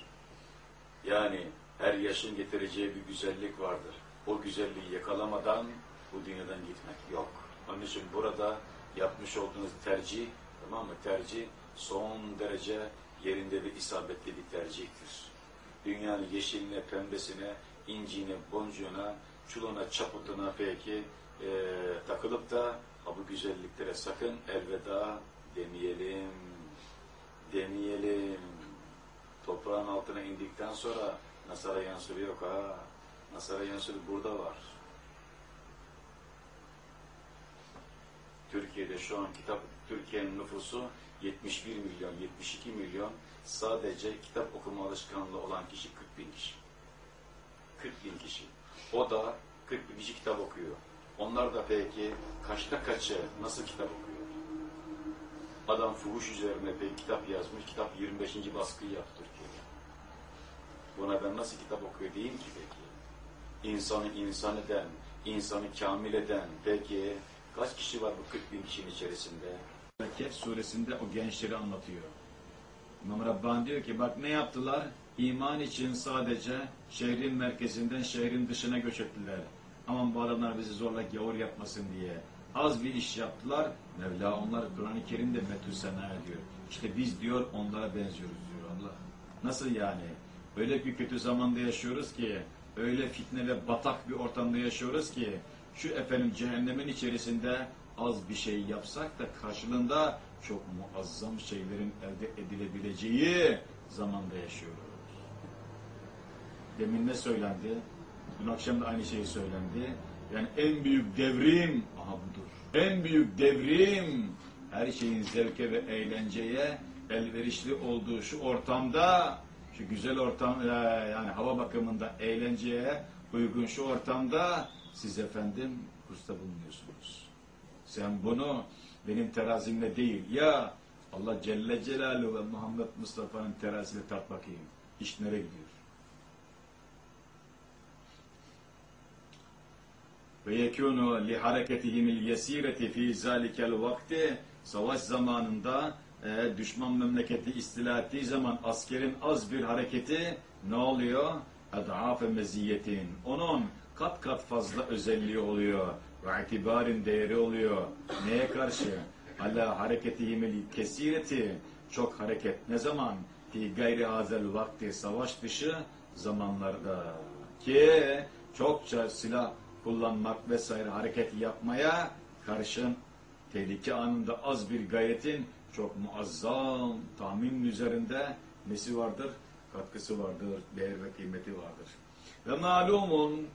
Yani her yaşın getireceği bir güzellik vardır. O güzelliği yakalamadan bu dünyadan gitmek yok. Onun için burada yapmış olduğunuz tercih, tamam mı? Tercih son derece yerinde bir isabetli bir tercihtir. Dünyanın yeşiline, pembesine, inciğine, boncuğuna, çuluna, çaputuna peki e, takılıp da ha bu güzelliklere sakın elveda demeyelim. Demeyelim. Toprağın altına indikten sonra Nasara yansırı yok ha. Nasara yansırı burada var. Türkiye'de şu an kitap, Türkiye'nin nüfusu 71 milyon, 72 milyon. Sadece kitap okuma alışkanlığı olan kişi 40 bin kişi. 40 bin kişi. O da 40 bin kişi kitap okuyor. Onlar da peki kaçta kaçı nasıl kitap okuyor? Adam fuhuş üzerine peki kitap yazmış. Kitap 25. baskıyı yaptı Türkiye'de. Buna ben nasıl kitap okuyor diyeyim ki peki? İnsanı insan eden, insanı kamil eden peki kaç kişi var bu 40 bin kişinin içerisinde? Kehf suresinde o gençleri anlatıyor. İmam Rabbani diyor ki bak ne yaptılar? İman için sadece şehrin merkezinden şehrin dışına göç ettiler. Aman bu adamlar bizi zorla gavur yapmasın diye. Az bir iş yaptılar. Mevla onlar Kur'an-ı Kerim'de metü sena ediyor. İşte biz diyor onlara benziyoruz diyor Allah. Nasıl yani? Öyle bir kötü zamanda yaşıyoruz ki, öyle fitne ve batak bir ortamda yaşıyoruz ki, şu efendim cehennemin içerisinde az bir şey yapsak da karşılığında çok muazzam şeylerin elde edilebileceği zamanda yaşıyoruz. Demin ne söylendi? Dün akşam da aynı şey söylendi. Yani en büyük devrim, aha budur. En büyük devrim, her şeyin zevke ve eğlenceye elverişli olduğu şu ortamda, şu güzel ortam, e, yani hava bakımında eğlenceye uygun şu ortamda siz efendim usta bulmuyorsunuz. Sen bunu benim terazimle değil ya Allah Celle Celaluhu ve Muhammed Mustafa'nın terazisiyle tart bakayım. İş nereye gidiyor? ve yekunu li hareketihimil yesireti fi zalikel vakti savaş zamanında e, düşman memleketi istila ettiği zaman askerin az bir hareketi ne oluyor? Ed'afe meziyetin. Onun kat kat fazla özelliği oluyor. Ve itibarin değeri oluyor. Neye karşı? Ala hareketihimil kesireti. Çok hareket. Ne zaman? Fi gayri hazel vakti. Savaş dışı zamanlarda. Ki çokça silah kullanmak vesaire hareket yapmaya karşın tehlike anında az bir gayretin çok muazzam tahminin üzerinde nesi vardır? Katkısı vardır, değer ve kıymeti vardır. Ve malumun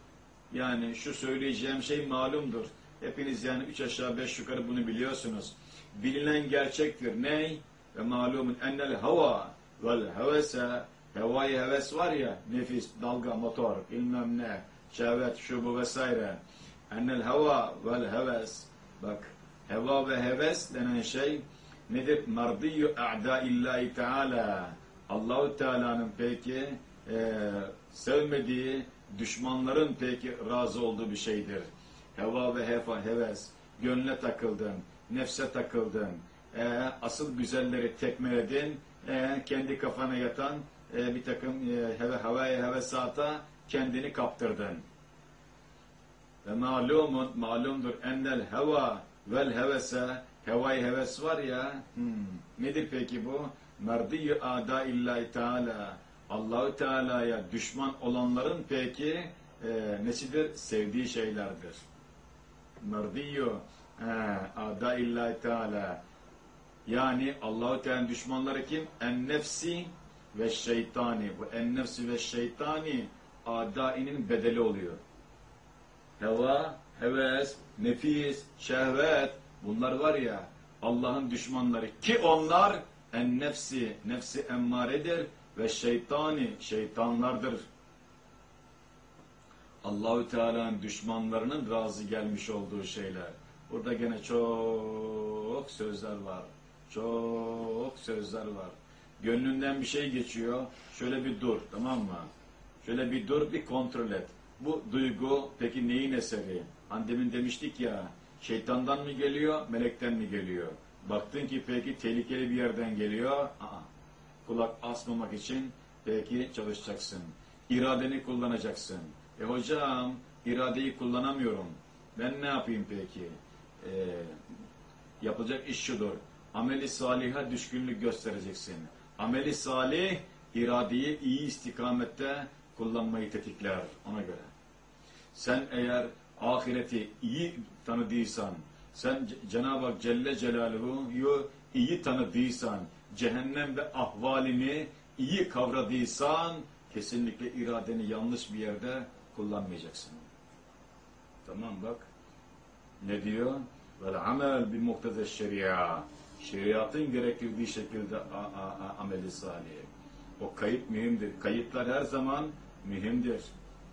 yani şu söyleyeceğim şey malumdur. Hepiniz yani üç aşağı beş yukarı bunu biliyorsunuz. Bilinen gerçektir. Ney? Ve malumun ennel hava vel hevese hevayı heves var ya nefis, dalga, motor, bilmem ne şehvet, şu bu vesaire. Ennel hava vel heves. Bak, heva ve heves denen şey nedir? Mardiyyu a'daillahi teala. Allahu Teala'nın peki e, sevmediği düşmanların peki razı olduğu bir şeydir. Heva ve hefa, heves. Gönle takıldın, nefse takıldın. E, asıl güzelleri tekmeledin. E, kendi kafana yatan e, bir takım e, heve, havaya hevesata kendini kaptırdın. Ve malumun, malumdur ennel heva vel hevese, hevai heves var ya, hmm, nedir peki bu? Merdiyyü ada illahi teala, Allahu Teala'ya düşman olanların peki e, nesidir? Sevdiği şeylerdir. Merdiyyü ada illahi teala, yani Allahu Teala'nın düşmanları kim? En nefsi ve şeytani. Bu en nefsi ve şeytani adainin bedeli oluyor. Heva, heves, nefis, şehvet bunlar var ya Allah'ın düşmanları ki onlar en nefsi, nefsi emmaredir ve şeytani, şeytanlardır. Allahü Teala'nın düşmanlarının razı gelmiş olduğu şeyler. Burada gene çok sözler var. Çok sözler var. Gönlünden bir şey geçiyor. Şöyle bir dur, tamam mı? Şöyle bir dur, bir kontrol et. Bu duygu peki neyin eseri? Hani demin demiştik ya, şeytandan mı geliyor, melekten mi geliyor? Baktın ki peki tehlikeli bir yerden geliyor, Aa, kulak asmamak için peki çalışacaksın. İradeni kullanacaksın. E hocam, iradeyi kullanamıyorum. Ben ne yapayım peki? E, yapılacak iş şudur. Ameli saliha düşkünlük göstereceksin. Ameli salih, iradeyi iyi istikamette kullanmayı tetikler ona göre. Sen eğer ahireti iyi tanıdıysan, sen Cenab-ı Hak Celle Celaluhu'yu iyi tanıdıysan, cehennem ve ahvalini iyi kavradıysan, kesinlikle iradeni yanlış bir yerde kullanmayacaksın. Tamam bak. Ne diyor? Vel amel bi mukteze şeria. Şeriatın gerektirdiği şekilde ameli salih. O kayıt mühimdir. Kayıtlar her zaman mühimdir.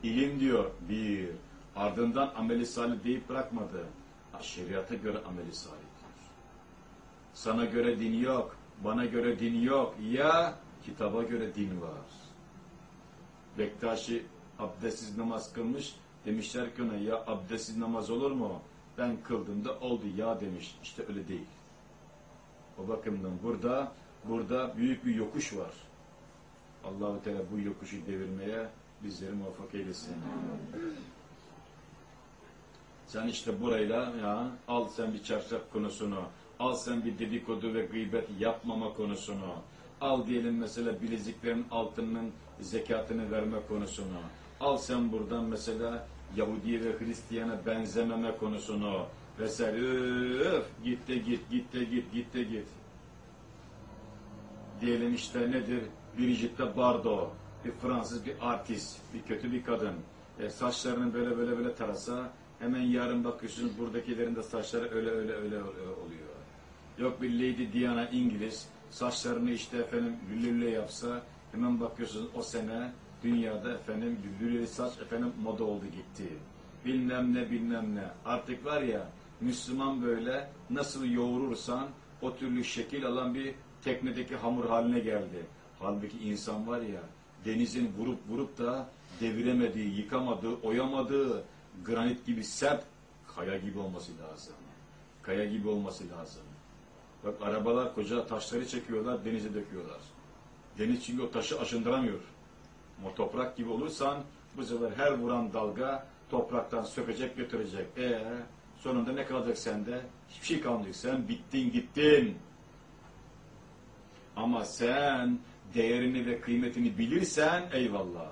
İlim diyor bir. Ardından ameli salih deyip bırakmadı. Şeriata göre ameli salih diyor. Sana göre din yok. Bana göre din yok. Ya kitaba göre din var. Bektaşi abdestsiz namaz kılmış. Demişler ki ona ya abdestsiz namaz olur mu? Ben kıldım da oldu ya demiş. İşte öyle değil. O bakımdan burada burada büyük bir yokuş var. Allahu Teala bu yokuşu devirmeye bizleri muvaffak eylesin. Sen işte burayla ya al sen bir çarşaf konusunu, al sen bir dedikodu ve gıybet yapmama konusunu, al diyelim mesela bileziklerin altının zekatını verme konusunu, al sen buradan mesela Yahudi ve Hristiyana benzememe konusunu. Vesaire. Öf git de git git de git git de git. Diyelim işte nedir? Brigitte Bardot bir Fransız bir artist bir kötü bir kadın. E, saçlarını böyle böyle böyle tarasa hemen yarın bakıyorsunuz buradakilerin de saçları öyle öyle öyle oluyor yok bir Lady Diana İngiliz saçlarını işte efendim lülle yapsa hemen bakıyorsunuz o sene dünyada efendim lülle saç efendim moda oldu gitti bilmem ne bilmem ne. Artık var ya Müslüman böyle nasıl yoğurursan o türlü şekil alan bir teknedeki hamur haline geldi. Halbuki insan var ya denizin vurup vurup da deviremediği, yıkamadığı, oyamadığı granit gibi sert kaya gibi olması lazım. Kaya gibi olması lazım. Bak arabalar koca taşları çekiyorlar, denize döküyorlar. Deniz çünkü o taşı aşındıramıyor. Ama toprak gibi olursan bu sefer her vuran dalga topraktan sökecek götürecek. E sonunda ne kalacak sende? Hiçbir şey kalmayacak. Sen bittin gittin. Ama sen değerini ve kıymetini bilirsen eyvallah.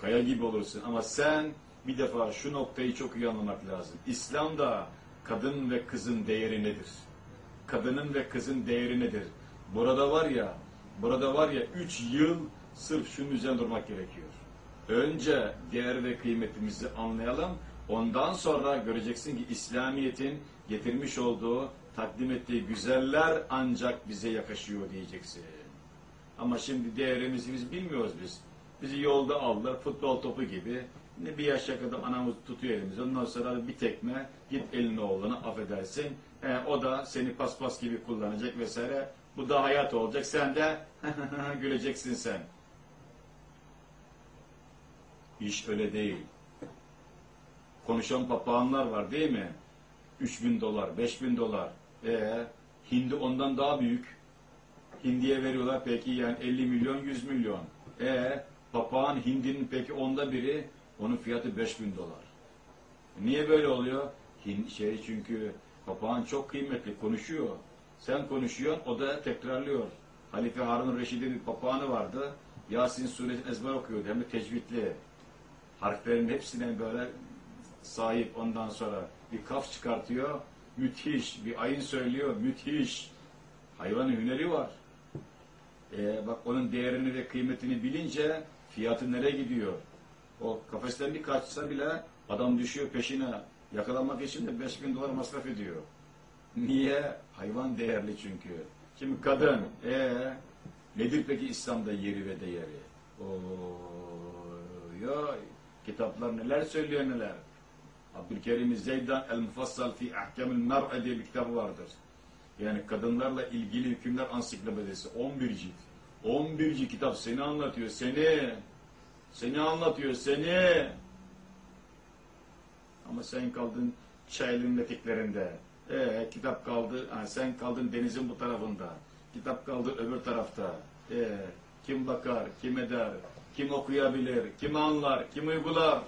Kaya gibi olursun. Ama sen bir defa şu noktayı çok iyi anlamak lazım. İslam'da kadın ve kızın değeri nedir? Kadının ve kızın değeri nedir? Burada var ya, burada var ya üç yıl sırf şunun üzerine durmak gerekiyor. Önce değer ve kıymetimizi anlayalım. Ondan sonra göreceksin ki İslamiyet'in getirmiş olduğu, takdim ettiği güzeller ancak bize yakışıyor diyeceksin. Ama şimdi değerimizi biz bilmiyoruz biz. Bizi yolda aldılar futbol topu gibi. Ne bir yaşa kadar anamız tutuyor elimizi. Ondan sonra bir tekme git elini oğluna affedersin. He, o da seni paspas gibi kullanacak vesaire. Bu da hayat olacak. Sen de güleceksin sen. İş öyle değil. Konuşan papağanlar var değil mi? 3000 dolar, 5000 dolar. Ee, hindi ondan daha büyük. Hindiye veriyorlar peki yani 50 milyon, 100 milyon. E papağan hindinin peki onda biri onun fiyatı 5000 dolar. Niye böyle oluyor? Hind, şey çünkü papağan çok kıymetli konuşuyor. Sen konuşuyorsun o da tekrarlıyor. Halife Harun Reşid'in bir papağanı vardı. Yasin suresini ezber okuyordu hem de tecvidli. Harflerin hepsine böyle sahip ondan sonra bir kaf çıkartıyor. Müthiş. Bir ayın söylüyor. Müthiş. Hayvanın hüneri var. Ee, bak onun değerini ve kıymetini bilince fiyatı nereye gidiyor? O kafesten bir kaçsa bile adam düşüyor peşine. Yakalanmak için de 5000 dolar masraf ediyor. Niye? Hayvan değerli çünkü. Şimdi kadın, ee, nedir peki İslam'da yeri ve değeri? Oo, kitaplar neler söylüyor neler. Abdülkerim Zeydan El-Mufassal fi Ahkamil Mer'e diye bir kitap vardır. Yani kadınlarla ilgili hükümler ansiklopedisi. 11 cilt. 11 cilt kitap seni anlatıyor. Seni. Seni anlatıyor. Seni. Ama sen kaldın çaylın eteklerinde. Ee, kitap kaldı. Ha, sen kaldın denizin bu tarafında. Kitap kaldı öbür tarafta. Ee, kim bakar, kim eder, kim okuyabilir, kim anlar, kim uygular.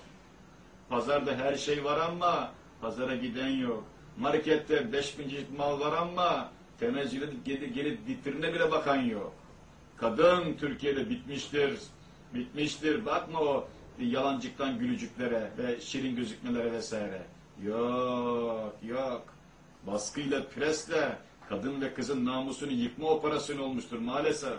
Pazarda her şey var ama pazara giden yok. Markette 5000 cilt mal var ama tenezzüle gelip, gelip vitrine bile bakan yok. Kadın Türkiye'de bitmiştir. Bitmiştir. Bakma o yalancıktan gülücüklere ve şirin gözükmelere vesaire. Yok, yok. Baskıyla, presle kadın ve kızın namusunu yıkma operasyonu olmuştur maalesef.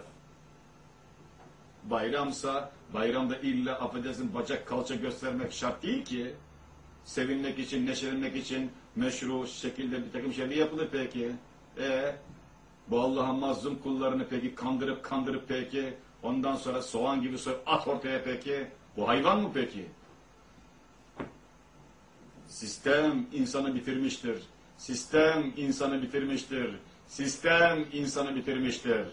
Bayramsa, bayramda illa affedersin bacak kalça göstermek şart değil ki. Sevinmek için, neşelenmek için meşru şekilde bir takım şeyler yapılır peki. E bu Allah'ın mazlum kullarını peki kandırıp kandırıp peki ondan sonra soğan gibi soy at ortaya peki. Bu hayvan mı peki? Sistem insanı bitirmiştir. Sistem insanı bitirmiştir. Sistem insanı bitirmiştir.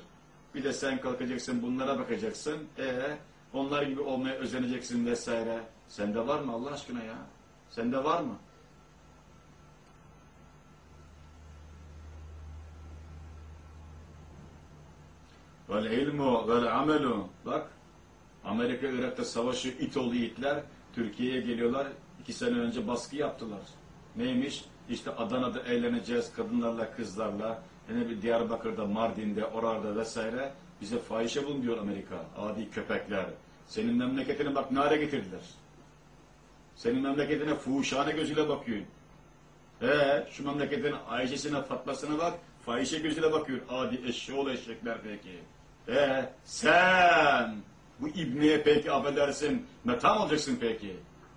Bir de sen kalkacaksın bunlara bakacaksın. E onlar gibi olmaya özeneceksin vesaire. Sende var mı Allah aşkına ya? Sende var mı? Vel ilmu vel amelu. Bak Amerika Irak'ta savaşı it oldu itler. Türkiye'ye geliyorlar. iki sene önce baskı yaptılar. Neymiş? İşte Adana'da eğleneceğiz kadınlarla, kızlarla. Yine bir Diyarbakır'da, Mardin'de, orada vesaire. Bize fahişe bulun diyor Amerika. Adi köpekler. Senin memleketine bak ne hale getirdiler. Senin memleketine fuhuşhane gözüyle bakıyorsun. Ee, şu memleketin Ayşe'sine, Fatma'sına bak, fahişe gözüyle bakıyor. Adi eşşoğlu eşekler peki. Ee, sen bu İbni'ye peki affedersin, meta olacaksın peki?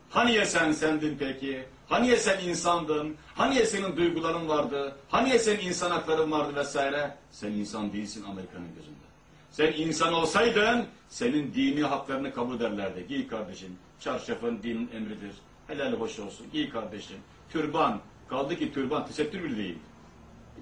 Hani ya sen sendin peki? Hani ya sen insandın? Hani ya senin duyguların vardı? Hani ya senin insan hakların vardı vesaire? Sen insan değilsin Amerika'nın gözünde. Sen insan olsaydın senin dini haklarını kabul ederlerdi. Giy kardeşim. Çarşafın dinin emridir. Helal hoş olsun. İyi kardeşim. Türban. Kaldı ki türban tesettür bile değil.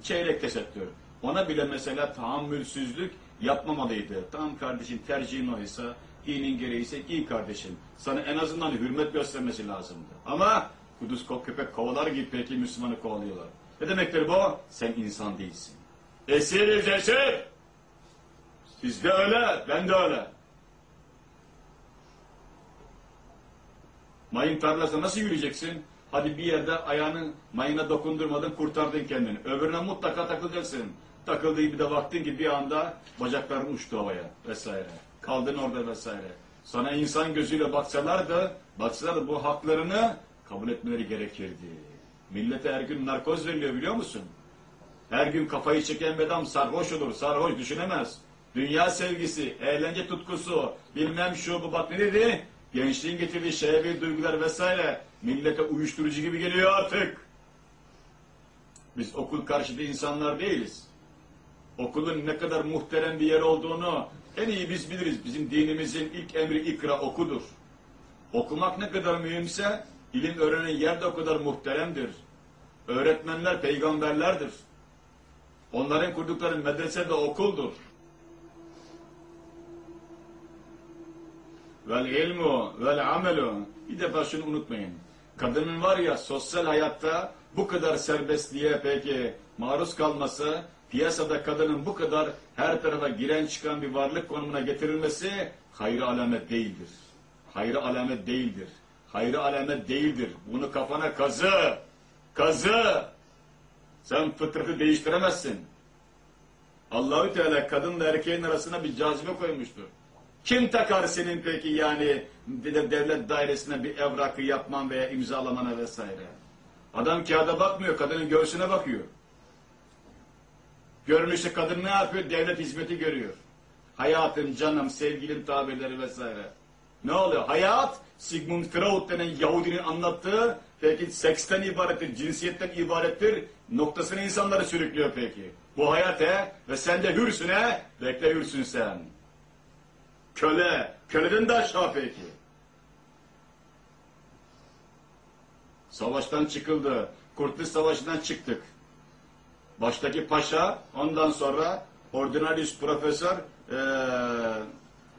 Çeyrek tesettür. Ona bile mesela tahammülsüzlük yapmamalıydı. Tamam kardeşim tercihin oysa, dinin gereği ise iyi kardeşim. Sana en azından hürmet göstermesi lazımdı. Ama kuduz kop köpek kovalar gibi peki Müslümanı kovalıyorlar. Ne demektir bu? Sen insan değilsin. Esiriz esir! Siz de öyle, ben de öyle. Mayın tarlasına nasıl yürüyeceksin? Hadi bir yerde ayağını mayına dokundurmadın, kurtardın kendini. Öbürüne mutlaka takılacaksın. Takıldığı bir de baktın ki bir anda bacakların uçtu havaya vesaire. Kaldın orada vesaire. Sana insan gözüyle baksalar da, baksalar da bu haklarını kabul etmeleri gerekirdi. Millete her gün narkoz veriliyor biliyor musun? Her gün kafayı çeken bir adam sarhoş olur, sarhoş düşünemez. Dünya sevgisi, eğlence tutkusu, bilmem şu bu bak ne dedi? Gençliğin getirdiği şehvi duygular vesaire millete uyuşturucu gibi geliyor artık. Biz okul karşıtı insanlar değiliz. Okulun ne kadar muhterem bir yer olduğunu en iyi biz biliriz. Bizim dinimizin ilk emri ikra okudur. Okumak ne kadar mühimse ilim öğrenen yer de o kadar muhteremdir. Öğretmenler peygamberlerdir. Onların kurdukları medrese de okuldur. Vel ilmu vel amelu. Bir defa şunu unutmayın. Kadının var ya sosyal hayatta bu kadar serbestliğe peki maruz kalması, piyasada kadının bu kadar her tarafa giren çıkan bir varlık konumuna getirilmesi hayır alamet değildir. Hayır alamet değildir. Hayır alamet değildir. Bunu kafana kazı. Kazı. Sen fıtratı değiştiremezsin. Allahü Teala kadınla erkeğin arasına bir cazibe koymuştur. Kim takar senin peki yani de- devlet dairesine bir evrakı yapman veya imzalamana vesaire? Adam kağıda bakmıyor, kadının göğsüne bakıyor. Görünüşte kadın ne yapıyor? Devlet hizmeti görüyor. Hayatım, canım, sevgilim tabirleri vesaire. Ne oluyor? Hayat, Sigmund Freud denen Yahudinin anlattığı peki seksten ibarettir, cinsiyetten ibarettir. Noktasını insanları sürüklüyor peki. Bu hayat he ve sen de hürsün he, bekle hürsün sen. Köle, köleden de aşağı peki. Savaştan çıkıldı. Kurtuluş Savaşı'ndan çıktık. Baştaki paşa, ondan sonra ordinarius profesör eee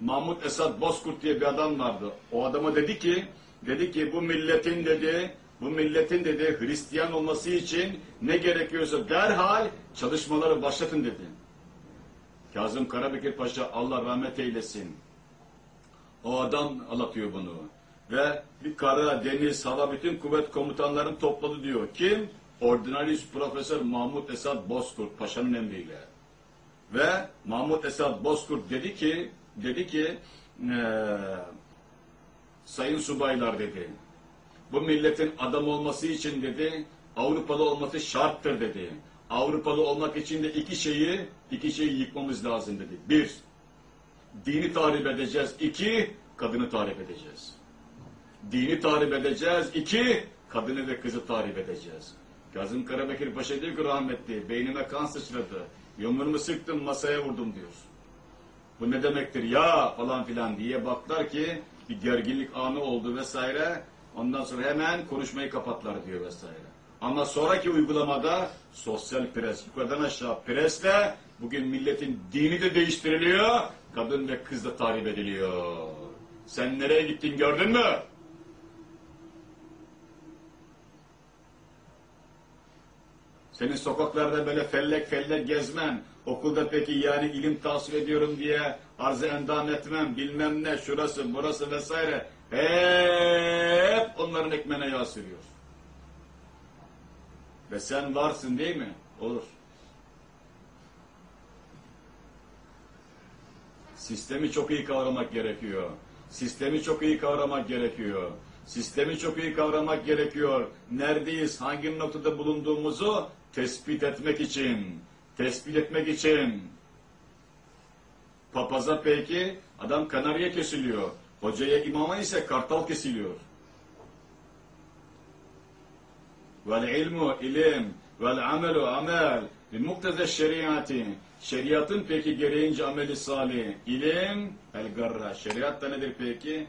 Mahmut Esad Bozkurt diye bir adam vardı. O adama dedi ki, dedi ki bu milletin dedi, bu milletin dedi Hristiyan olması için ne gerekiyorsa derhal çalışmaları başlatın dedi. Kazım Karabekir Paşa Allah rahmet eylesin. O adam anlatıyor bunu. Ve bir kara, deniz, hava bütün kuvvet komutanlarını topladı diyor. Kim? Ordinarius Profesör Mahmut Esad Bozkurt Paşa'nın emriyle. Ve Mahmut Esad Bozkurt dedi ki, dedi ki, eee, sayın subaylar dedi, bu milletin adam olması için dedi, Avrupalı olması şarttır dedi. Avrupalı olmak için de iki şeyi, iki şeyi yıkmamız lazım dedi. Bir, dini tahrip edeceğiz. İki, kadını tahrip edeceğiz. Dini tahrip edeceğiz. İki, kadını ve kızı tahrip edeceğiz. Kazım Karabekir Paşa diyor ki rahmetli, beynime kan sıçradı. Yumruğumu sıktım, masaya vurdum diyor. Bu ne demektir ya falan filan diye baklar ki bir gerginlik anı oldu vesaire. Ondan sonra hemen konuşmayı kapatlar diyor vesaire. Ama sonraki uygulamada sosyal pres, yukarıdan aşağı presle bugün milletin dini de değiştiriliyor, kadın ve kız da tahrip ediliyor. Sen nereye gittin gördün mü? Senin sokaklarda böyle fellek fellek gezmem, okulda peki yani ilim tahsil ediyorum diye arz endam etmem, bilmem ne, şurası, burası vesaire. Hep onların ekmeğine yağ sürüyor. Ve sen varsın değil mi? Olur. Sistemi çok iyi kavramak gerekiyor. Sistemi çok iyi kavramak gerekiyor. Sistemi çok iyi kavramak gerekiyor. Neredeyiz, hangi noktada bulunduğumuzu tespit etmek için. Tespit etmek için. Papaza peki adam kanarya kesiliyor. Hocaya imama ise kartal kesiliyor. Vel ilmu ilim vel amelu amel bi mukteze şeriatı şeriatın peki gereğince ameli salih ilim el garra şeriat da nedir peki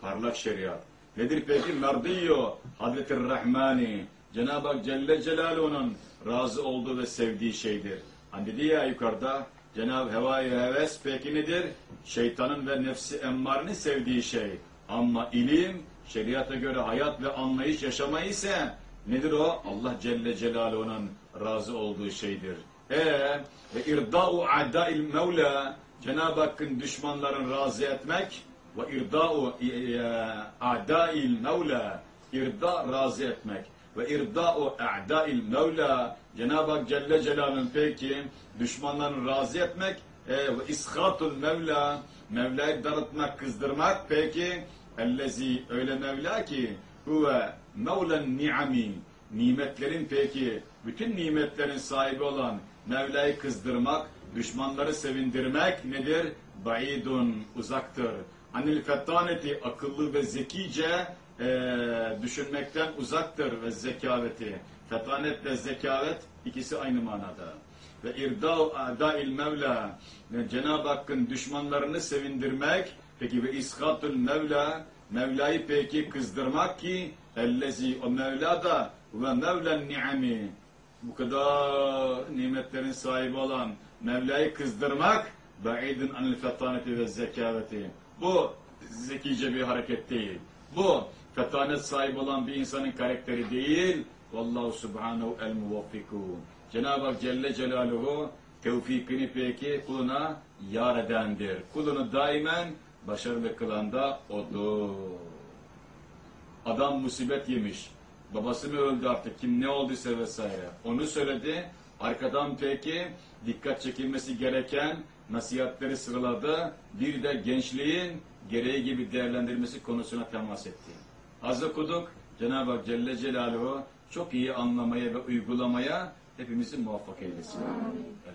parlak şeriat Nedir peki? Merdiyyo Hazreti Rahmani. Cenab-ı Hak Celle Celaluhu'nun razı olduğu ve sevdiği şeydir. Hani dedi ya yukarıda Cenab-ı Hevai Heves peki nedir? Şeytanın ve nefsi emmarının sevdiği şey. Ama ilim, şeriata göre hayat ve anlayış yaşamayı ise nedir o? Allah Celle Celaluhu'nun razı olduğu şeydir. E ve irda'u a'da'il mevla Cenab-ı Hakk'ın düşmanların razı etmek ve irda'u e, a'da'il mevla irda razı etmek ve irda'u a'da'il mevla Cenab-ı Hak Celle Celaluhu'nun peki düşmanlarını razı etmek e, ve ishatul mevla Mevla'yı darıtmak, kızdırmak peki ellezi öyle Mevla ki huve mevlen ni'ami nimetlerin peki bütün nimetlerin sahibi olan Mevla'yı kızdırmak, düşmanları sevindirmek nedir? Baidun uzaktır. Anil fettaneti akıllı ve zekice eee, düşünmekten uzaktır ve zekaveti. Fetanet ve zekavet ikisi aynı manada. Ve irda'u a'da'il mevla ve Cenab-ı Hakk'ın düşmanlarını sevindirmek peki ve ishatul mevla Mevla'yı peki kızdırmak ki ellezi o Mevla da ve mevlen ni'ami bu kadar nimetlerin sahibi olan Mevla'yı kızdırmak ba'idun anil fetaneti ve zekaveti. Bu zekice bir hareket değil. Bu fetanet sahibi olan bir insanın karakteri değil. Vallahu subhanahu el muvaffiku. Cenab-ı Hak Celle Celaluhu tevfikini peki kuluna yar edendir. Kulunu daimen başarılı kılan da odur. Adam musibet yemiş. Babası mı öldü artık kim ne olduysa vesaire. Onu söyledi. Arkadan peki dikkat çekilmesi gereken nasihatleri sıraladı. Bir de gençliğin gereği gibi değerlendirilmesi konusuna temas etti. Az okuduk. Cenab-ı Hak Celle Celaluhu çok iyi anlamaya ve uygulamaya hepimizi muvaffak eylesin. El